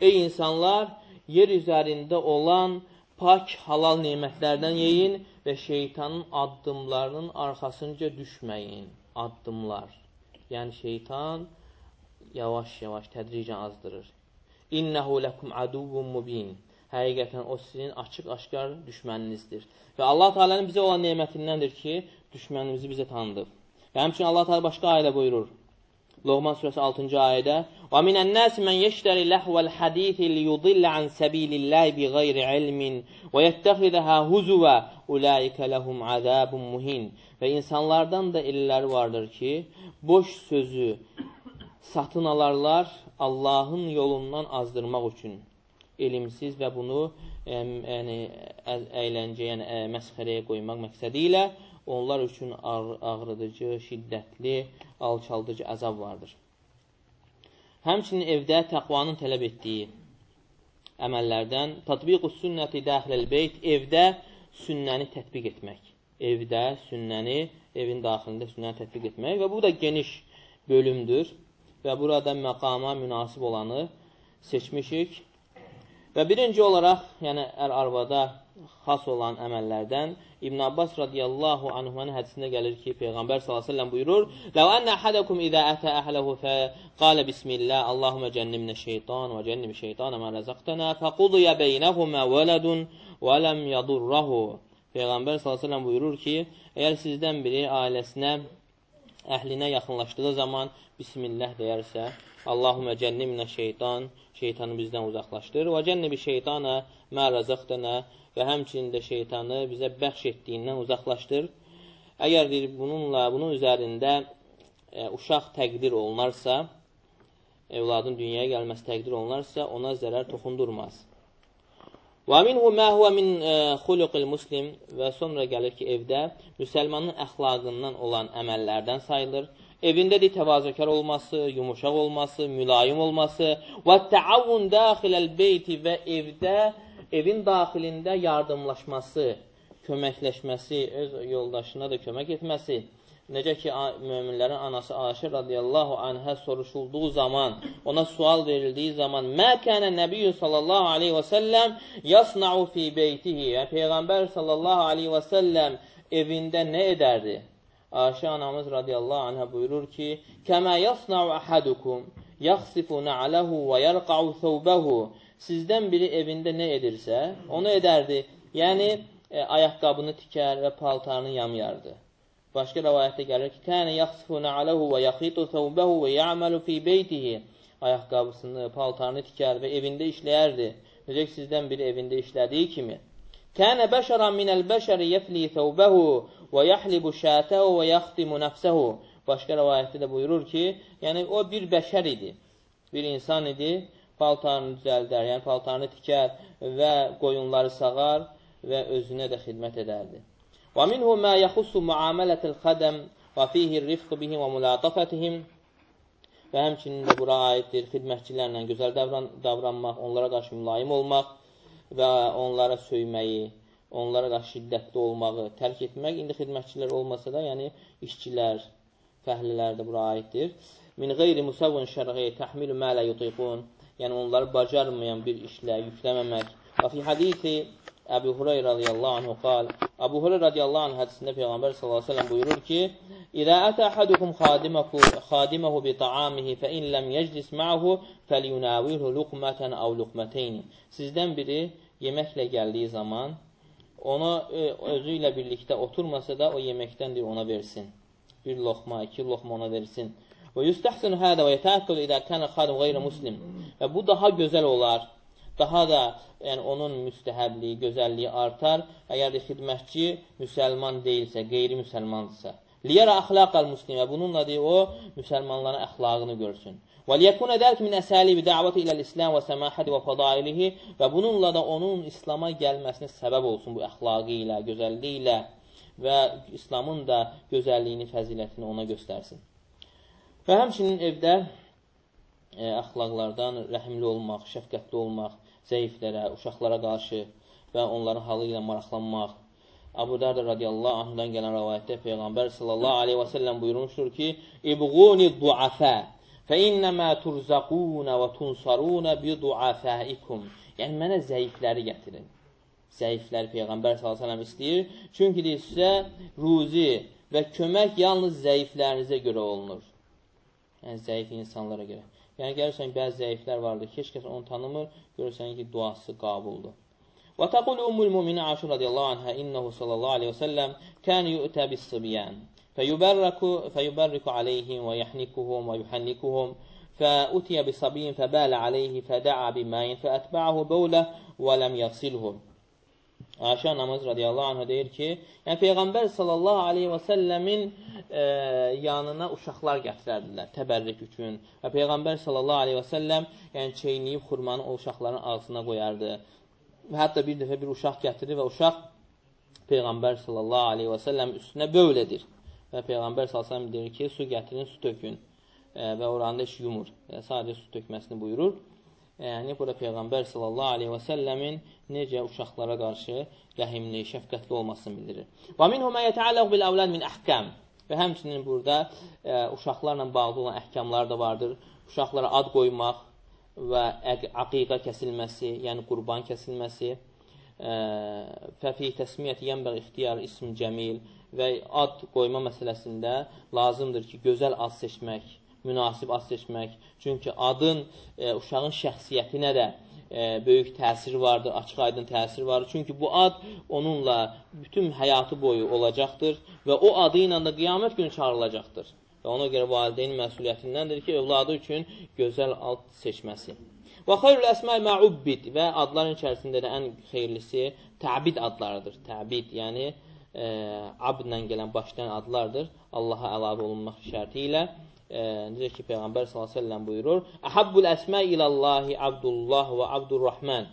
Ey insanlar, yer üzərində olan pak halal nemətlərdən yeyin və şeytanın addımlarının arxasınca düşməyin. Addımlar. Yəni şeytan yavaş-yavaş, tədricən azdırır. İnnəhu ləkum aduvvun mubin. Həqiqətən o sizin açıq-aşkar düşməninizdir. Və Allah Teala'nın bizə olan nemətindəndir ki, düşmənimizi bizə tanıdıb. Və həmçinin Allah Teala başqa ayədə buyurur. Loğman surəsi 6-cı ayədə Və minən nəsi mən yeştəri ləhvəl hədisi liyudillə an səbililləhi bi qeyri ilmin və yəttəxidəhə huzuvə ulaikə ləhum azabun muhin. Və insanlardan da elləri vardır ki, boş sözü satın alarlar Allahın yolundan azdırmaq üçün. Elmsiz və bunu yəni, əyləncə, yəni ə, məsxərəyə qoymaq məqsədi ilə onlar üçün ağrıdıcı, şiddətli, alçaldıcı əzab vardır. Həmçinin evdə təqvanın tələb etdiyi əməllərdən tatbiqus sünnəti daxiləl beyt, evdə sünnəni tətbiq etmək. Evdə sünnəni, evin daxilində sünnəni tətbiq etmək və bu da geniş bölümdür və burada məqama münasib olanı seçmişik. Və birinci olaraq, yəni ər-arvada xas olan əməllərdən İbn Abbas radiyallahu anhumanın hədisində gəlir ki, Peyğəmbər s.ə.v buyurur, Ləv ənə əhədəkum idə ətə əhləhu fə qalə bismillah, Allahumə cənnimnə şeytan və cənnim şeytanə mə rəzəqtənə fəquduyə beynəhumə vələdun və ləm yadurrahu. Peyğəmbər s.ə.v buyurur ki, əgər sizdən biri ailəsinə, əhlinə yaxınlaşdığı zaman Bismillah deyərsə, Allahumə cənnimnə şeytan, şeytanı bizdən uzaqlaşdır. Və cənnibi şeytana mə rəzəqtənə və həmçinin də şeytanı bizə bəxş etdiyindən uzaqlaşdır. Əgər deyir, bununla, bunun üzərində e, uşaq təqdir olunarsa, evladın dünyaya gəlməsi təqdir olunarsa, ona zərər toxundurmaz. Və minhu mə huvə min xuluqil muslim və sonra gəlir ki, evdə müsəlmanın əxlaqından olan əməllərdən sayılır evindədir təvazökar olması, yumuşaq olması, mülayim olması və təavun daxiləl beyti və evdə, evin daxilində yardımlaşması, köməkləşməsi, öz yoldaşına da kömək etməsi. Necə ki, möminlərin anası Aşir radiyallahu anhə soruşulduğu zaman, ona sual verildiyi zaman, Mə kənə nəbiyyü sallallahu aleyhi və səlləm yasna'u fi beytihi. Yəni, Peyğəmbər sallallahu aleyhi və səlləm evində nə edərdi? Ayşə anamız radiyallahu anhə buyurur ki, Kəmə yasna'u əhədukum, yaxsifu na'ləhu və yərqa'u thəvbəhu. Sizdən biri evində nə edirsə, onu edərdi. Yəni, e, ayaqqabını tikər və paltarını yamyardı. Başqa rəvayətdə gəlir ki, Kənə yaxsifu na'ləhu və yaxitu thəvbəhu və ya'məlu fi beytihi. Ayaqqabısını, paltarını tikər və evində işləyərdi. Necə ki, sizdən biri evində işlədiyi kimi. Kənə bəşəran minəl bəşəri yəfli thəvbəhu və yəhlibu şətəhu və yaxtimu nəfsəhu. Başqa rəvayətdə də buyurur ki, yəni o bir bəşər idi, bir insan idi, paltarını düzəldər, yəni paltarını tikər və qoyunları sağar və özünə də xidmət edərdi. Və minhu mə yaxussu muamələtil xədəm və fihi rifq bihim və mulatafatihim və həmçinin də bura aiddir xidmətçilərlə gözəl davran davranmaq, onlara qarşı mülayim olmaq və onlara söyməyi, onlara qarşı şiddətli olmağı tərk etmək. İndi xidmətçilər olmasa da, yəni işçilər, fəhlilər də bura aiddir. Min qeyri musavvun şərqi təhmilu mə lə yutiqun. Yəni onları bacarmayan bir işlə yükləməmək. Və fi hadisi Əbu Hureyr radiyallahu anhu qal. Əbu Hureyr radiyallahu anhu hədisində Peyğəmbər sallallahu əleyhi və səlləm buyurur ki: "İzə ata ahadukum xadimahu xadimahu bi ta'amihi fa in lam yeclis ma'ahu falyunawirhu luqmatan aw luqmatayn." Sizdən biri yeməklə gəldiyi zaman ona özü ilə birlikdə oturmasa da o yeməkdən deyir ona versin. Bir loxma, iki loxma ona versin. Və yustahsinu hada və yetəəkkədu idə kana xadim qeyri muslim. Və bu daha gözəl olar daha da yəni onun müstəhəbliyi, gözəlliyi artar. Əgər də xidmətçi müsəlman deyilsə, qeyri-müsəlmandırsa. Liyara əxlaqal muslimə. Bununla deyir, o müsəlmanların əxlaqını görsün. Və liyəkuna dərk min əsəlibi dəvəti iləl-İslam və səmahədi və fadailihi və bununla da onun İslama gəlməsinə səbəb olsun bu əxlaqı ilə, gözəlliyi ilə və İslamın da gözəlliyini, fəzilətini ona göstərsin. Və həmçinin evdə e, əxlaqlardan rəhimli olmaq, şəfqətli olmaq, zəiflərə, uşaqlara qarşı və onların halı ilə maraqlanmaq. Abu Darda radiyallahu anhudan gələn rəvayətdə Peyğəmbər sallallahu aleyhi və səlləm buyurmuşdur ki, İbğuni duafə fə innəmə turzaqunə və tunsarunə bi duafəikum. Yəni, mənə zəifləri gətirin. Zəifləri Peyğəmbər s.ə.v istəyir. Çünki deyir, sizə ruzi və kömək yalnız zəiflərinizə görə olunur. Yəni, zəif insanlara görə. Yəni, gəlirsən, bəzi zəiflər vardır ki, heç kəs onu tanımır, görürsən ki, duası qabuldur. Və təqul Ummul Müminin Aşur radiyallahu anhə innəhu sallallahu aleyhi və səlləm kən yu'tə bis-sıbyan fəyubərriku aleyhim və yəhnikuhum və yuhannikuhum فأتي بصبي فبال عليه فدعا بماء فأتبعه بوله ولم يغسله Ayşə anamız radiyallahu anh deyir ki, yəni Peyğəmbər sallallahu aleyhi və səlləmin e, yanına uşaqlar gətirərdilər təbərrik üçün. Və Peyğəmbər sallallahu aleyhi və səlləm yəni çeyniyib xurmanı o uşaqların ağzına qoyardı. Və hətta bir dəfə bir uşaq gətirir və uşaq Peyğəmbər sallallahu aleyhi və səlləm üstünə böyl edir. Və Peyğəmbər sallallahu aleyhi və səlləm deyir ki, su gətirin, su tökün e, və oranda iş yumur. Yəni, sadəcə su tökməsini buyurur. Yəni, burada Peyğəmbər sallallahu aleyhi və səlləmin necə uşaqlara qarşı rəhimli, şəfqətli olmasını bildirir. Və minhu mə yətəalləq bil əvlad min əhkəm. Və həmçinin burada ə, uşaqlarla bağlı olan əhkamlar da vardır. Uşaqlara ad qoymaq və aqiqa kəsilməsi, yəni qurban kəsilməsi. Fəfi təsmiyyət yənbəq ixtiyar ism cəmil və ad qoyma məsələsində lazımdır ki, gözəl ad seçmək, münasib ad seçmək. Çünki adın e, uşağın şəxsiyyətinə də e, böyük təsir vardır, açıq aydın təsir vardır. Çünki bu ad onunla bütün həyatı boyu olacaqdır və o adı ilə də qiyamət günü çağrılacaqdır. Və ona görə valideyn məsuliyyətindəndir ki, övladı üçün gözəl ad seçməsi. Və xeyrül əsməl məubbid və adların içərisində də ən xeyirlisi təbid adlarıdır. Təbid, yəni e, abdlə gələn başlayan adlardır. Allaha əlavə olunmaq şərti ilə e, necə ki Peyğəmbər s.ə.v buyurur, Əhabbul əsmə iləllahi Abdullah və Abdurrahman.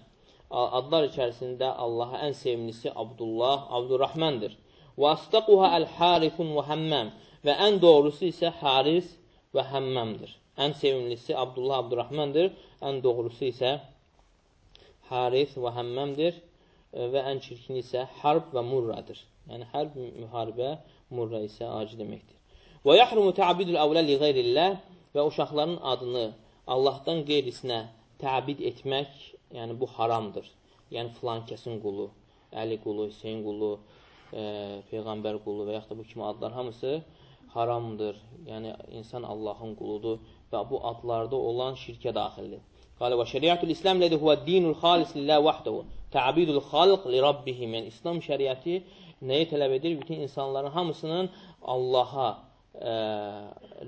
Adlar içərisində Allaha ən sevimlisi Abdullah, Abdurrahmandır. Və astəquha əl-harifun və həmməm. Və ən doğrusu isə haris və həmməmdir. Ən sevimlisi Abdullah, Abdurrahmandır. Ən doğrusu isə haris və həmməmdir. Və ən çirkini isə harb və murradır. Yəni, hərb müharibə, murra isə acı deməkdir. Və yahrumu təbidul əvlə li qeyrillah və uşaqların adını Allahdan qeyrisinə təbid etmək, yəni bu haramdır. Yəni filan kəsin qulu, Əli qulu, Hüseyin qulu, e, Peyğəmbər qulu və yaxud da bu kimi adlar hamısı haramdır. Yəni insan Allahın quludur və bu adlarda olan şirkə daxildir. Qalə və şəriətul İslam lədi huvə dinul xalis lillah vəhdəhu. Təbidul xalq li rabbihim. Yəni İslam şəriəti nəyi tələb edir? Bütün insanların hamısının Allaha ə,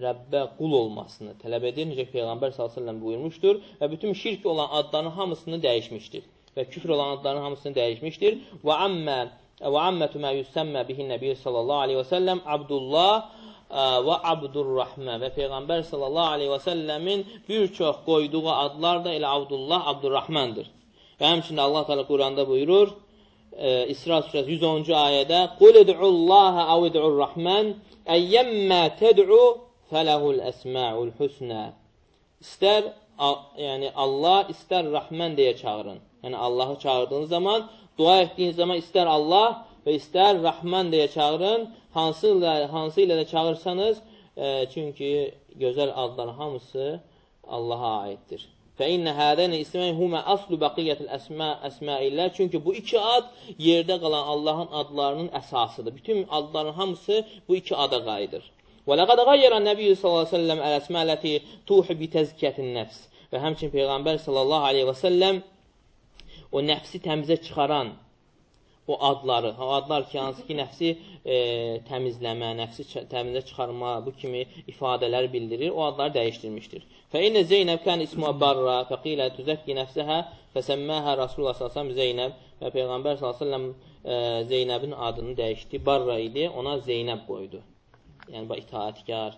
Rəbbə qul olmasını tələb edir. Necə Peyğəmbər s.ə.v buyurmuşdur və bütün şirk olan adların hamısını dəyişmişdir və küfr olan adların hamısını dəyişmişdir. Və ammə və ammətü mə yüssəmmə bihin nəbiyyə sallallahu aleyhi və səlləm Abdullah və Abdurrahmə və Peyğəmbər sallallahu aleyhi və səlləmin bir çox qoyduğu adlar da elə Abdullah, Abdurrahmandır. Və həmçində Allah Teala Quranda buyurur, e, İsra surəsi 110-cu ayədə: "Qul ud'ullaha aw ud'ur rahman Əyyəmmə təd'u fələhul əsma'ul husnə. İstər yəni Allah, istər Rəhmən deyə çağırın. Yəni Allahı çağırdığınız zaman, dua etdiyiniz zaman istər Allah və istər Rəhmən deyə çağırın. Hansı ilə, hansı ilə də çağırsanız, e, çünki gözəl adlar hamısı Allaha aiddir. Fə innə hədəni ismən humə aslu bəqiyyətil əsmə, əsməillər. Çünki bu iki ad yerdə qalan Allahın adlarının əsasıdır. Bütün adların hamısı bu iki ada qayıdır. Və ləqəd qayyərən Nəbi sallallahu əleyhi və səlləm əl-əsmələti tuhi bi təzkiyyətin nəfs. Və həmçinin Peyğəmbər sallallahu əleyhi və səlləm o nəfsi təmizə çıxaran o adları, o adlar ki, hansı ki, nəfsi e, təmizləmə, nəfsi təmizə çıxarma, bu kimi ifadələr bildirir, o adları dəyişdirmişdir. Fə inə Zeynəb kən ismuha barra, fəqilə tüzəkki nəfsəhə, fəsəmməhə Rasulullah s.ə.v Zeynəb və Peyğəmbər s.ə.v e, Zeynəbin adını dəyişdi, barra idi, ona Zeynəb qoydu. Yəni, itaətkar,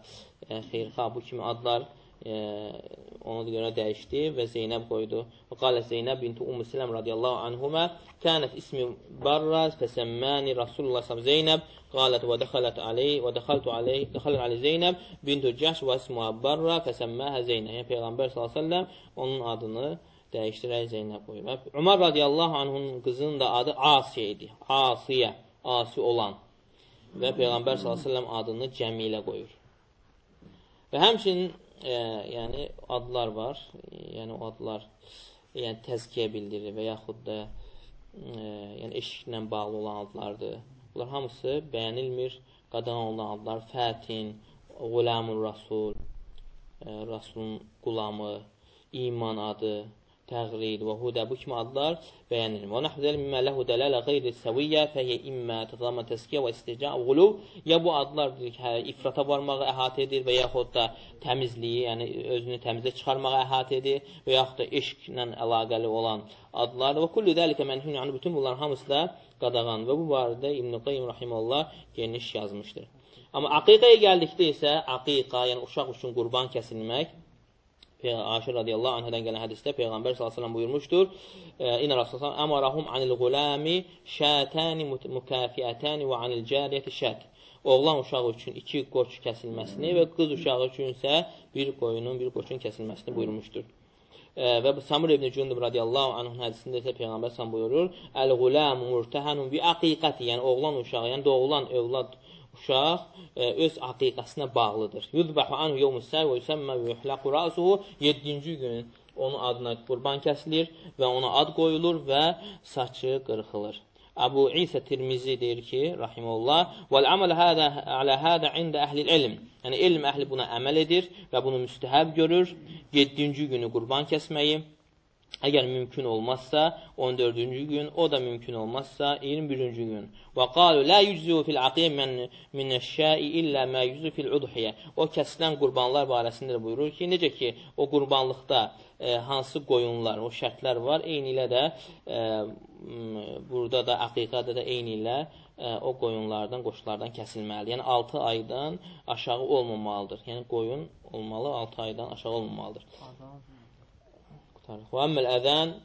e, xeyrxah, bu kimi adlar ona görə dəyişdi və Zeynəb qoydu. Və qalə Zeynəb binti Ummu Siləm radiyallahu anhumə kənət ismi Barraz fəsəmməni Rasulullah sallam Zeynəb qalət və dəxələt aley və dəxəltu aley dəxələt aley Zeynəb bintu Cəhş və ismuha Barra fəsəmməhə Zeynəb. Yəni Peyğəmbər sallallahu onun adını dəyişdirək Zeynəb qoyur. Və Umar radiyallahu anhunun qızının da adı Asiyə idi. Asiyə, asi olan. Və Peyğəmbər sallallahu adını Cəmilə qoyur. Və həmçinin e, yəni adlar var. Yəni o adlar yəni təzkiyə bildirir və yaxud da e, yəni eşiklə bağlı olan adlardır. Bunlar hamısı bəyənilmir, qadağan olan adlar. Fətin, Qulamur Rasul, e, Rasulun qulamı, iman adı, təğrid və hudə bu kimi adlar bəyənilir. Və nəhvəl mimmə ləhu dələlə qeyri səviyyə fəhiyyə immə tədamə təskiyə və isticə qulub ya bu adlar hə, ifrata varmağı əhatə edir və yaxud da təmizliyi, yəni özünü təmizə çıxarmağı əhatə edir və yaxud da eşqlə əlaqəli olan adlar və kullu dəlikə mənhun yəni bütün bunların hamısı da qadağan və bu barədə İbn Qayyim rahimehullah geniş yazmışdır. Amma aqiqəyə gəldikdə isə aqiqa, yəni uşaq üçün qurban kəsilmək Aşir radiyallahu anhədən gələn hədisdə Peyğəmbər s.ə.v buyurmuşdur. İnə Rasulullah əmarahum anil qulami şətəni mükafiətəni və anil cəriyyəti şət. Oğlan uşağı üçün iki qoç kəsilməsini və qız uşağı üçün isə bir qoyunun, bir qoçun kəsilməsini buyurmuşdur. Və Samur ibn Cündub radiyallahu anhın hədisində isə Peyğəmbər s.ə.v buyurur, Əl-quləmu murtəhənun bi aqiqəti, yəni oğlan uşağı, yəni doğulan övlad uşaq e, öz aqiqəsinə bağlıdır. Yudbahu anhu yevmusər və yüsəmmə və yuhlaqu rasuhu 7-ci gün onun adına qurban kəsilir və ona ad qoyulur və saçı qırxılır. Əbu İsə Tirmizi deyir ki, rahimullah, "Vəl amal hada ala hada ində əhli ilm." Yəni elm əhli buna əməl edir və bunu müstəhəb görür. 7-ci günü qurban kəsməyi Əgər mümkün olmazsa 14-cü gün, o da mümkün olmazsa 21-cü gün. Və qalu la yüzü fil aqim min minəşşai illə mə yüzü fil udhiyə. O kəsilən qurbanlar barəsində də buyurur ki, necə ki o qurbanlıqda e, hansı qoyunlar, o şərtlər var, eyni ilə də e, burada da aqiqada da eyni ilə e, o qoyunlardan, qoşlardan kəsilməlidir. Yəni 6 aydan aşağı olmamalıdır. Yəni qoyun olmalı 6 aydan aşağı olmamalıdır. Adam Tarix. Və əmməl əzən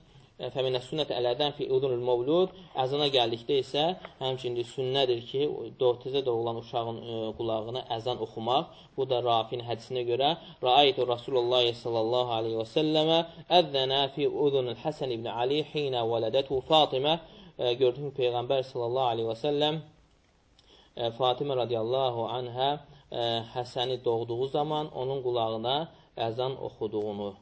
fəminə sünnət əl-ədən fi udunul mövlud əzana gəldikdə isə həmçində sünnədir ki, təzə doğulan uşağın ə, qulağına əzan oxumaq. Bu da Rafin hədisinə görə Rəaytu Rasulullah sallallahu aleyhi və səlləmə əzzənə fi udunul Həsən ibn Ali hinə vələdətu Fatimə gördüm Peyğəmbər sallallahu aleyhi və səlləm Fatimə radiyallahu anhə ə, Həsəni doğduğu zaman onun qulağına əzan oxuduğunu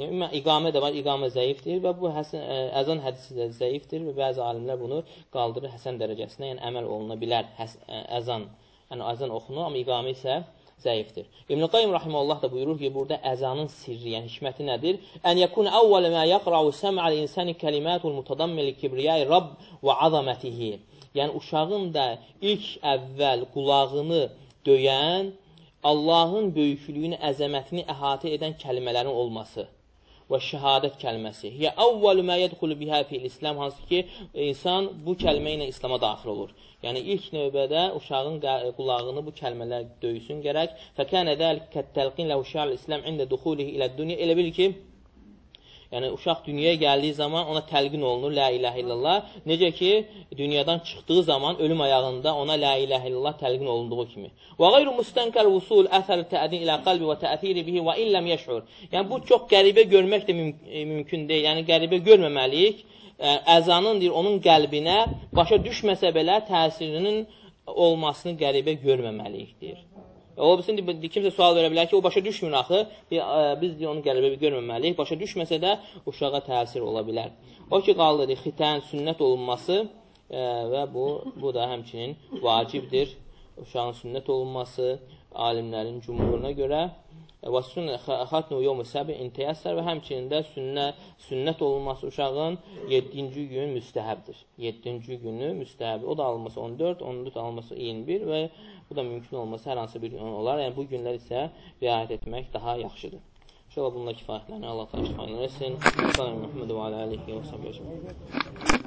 Yəni, iqamə də var, iqamə zəifdir və bu həsən, ə, əzan hədisi də zəifdir və bəzi alimlər bunu qaldırır həsən dərəcəsinə, yəni əməl oluna bilər həs, ə, əzan, yəni əzan oxunur, amma iqamə isə zəifdir. İbn-i Qayyum rahiməllah da buyurur ki, burada əzanın sirri, yəni hikməti nədir? Ən yəkun əvvəl mə yəqra'u səm'al insani kəlimatul mutadammil kibriyai Rabb və azamətihi. Yəni uşağın da ilk əvvəl qulağını döyən Allahın böyüklüyünü, əzəmətini əhatə edən kəlimələrin olması və şəhadət kəlməsi. Hiyə əvvəlu mə yədxulu bihə fil İslam, hansı ki, insan bu kəlmə ilə İslama daxil olur. Yəni, ilk növbədə uşağın qulağını bu kəlmələr döysün gərək. Fəkənə dəlik kəttəlqin ləhu şəal İslam ində duxulihi ilə dünya. Elə bil ki, Yəni, uşaq dünyaya gəldiyi zaman ona təlqin olunur, lə iləhə illallah. Necə ki, dünyadan çıxdığı zaman ölüm ayağında ona lə iləhə illallah təlqin olunduğu kimi. Və qeyru müstənkəl usul əsər təədin ilə qalbi və təəthiri bihi və illəm yeşur. Yəni, bu çox qəribə görmək də müm e, mümkün deyil. Yəni, qəribə görməməliyik. E, əzanın deyir, onun qəlbinə başa düşməsə belə təsirinin olmasını qəribə görməməliyik, deyir. Ola bilsin, kimsə sual verə bilər ki, o başa düşmür axı, biz onu qəlbə görməməliyik, başa düşməsə də uşağa təsir ola bilər. O ki, qaldır, xitən, sünnət olunması ə, və bu, bu da həmçinin vacibdir. Uşağın sünnət olunması alimlərin cumhuruna görə və sünnə xatnu yomu səbi intiyəssər və həmçinin də sünnə, sünnət olunması uşağın 7-ci gün müstəhəbdir. 7-ci günü müstəhəbdir. O da alınması 14, 14 alınması 21 və Bu da mümkün olmasa hər hansı bir gün olar. Yəni bu günlər isə riayət etmək daha yaxşıdır. İnşallah bununla kifayətlənir. Allah şifalar versin. Sallallahu əleyhi və səlləm və alihi və səhbihi.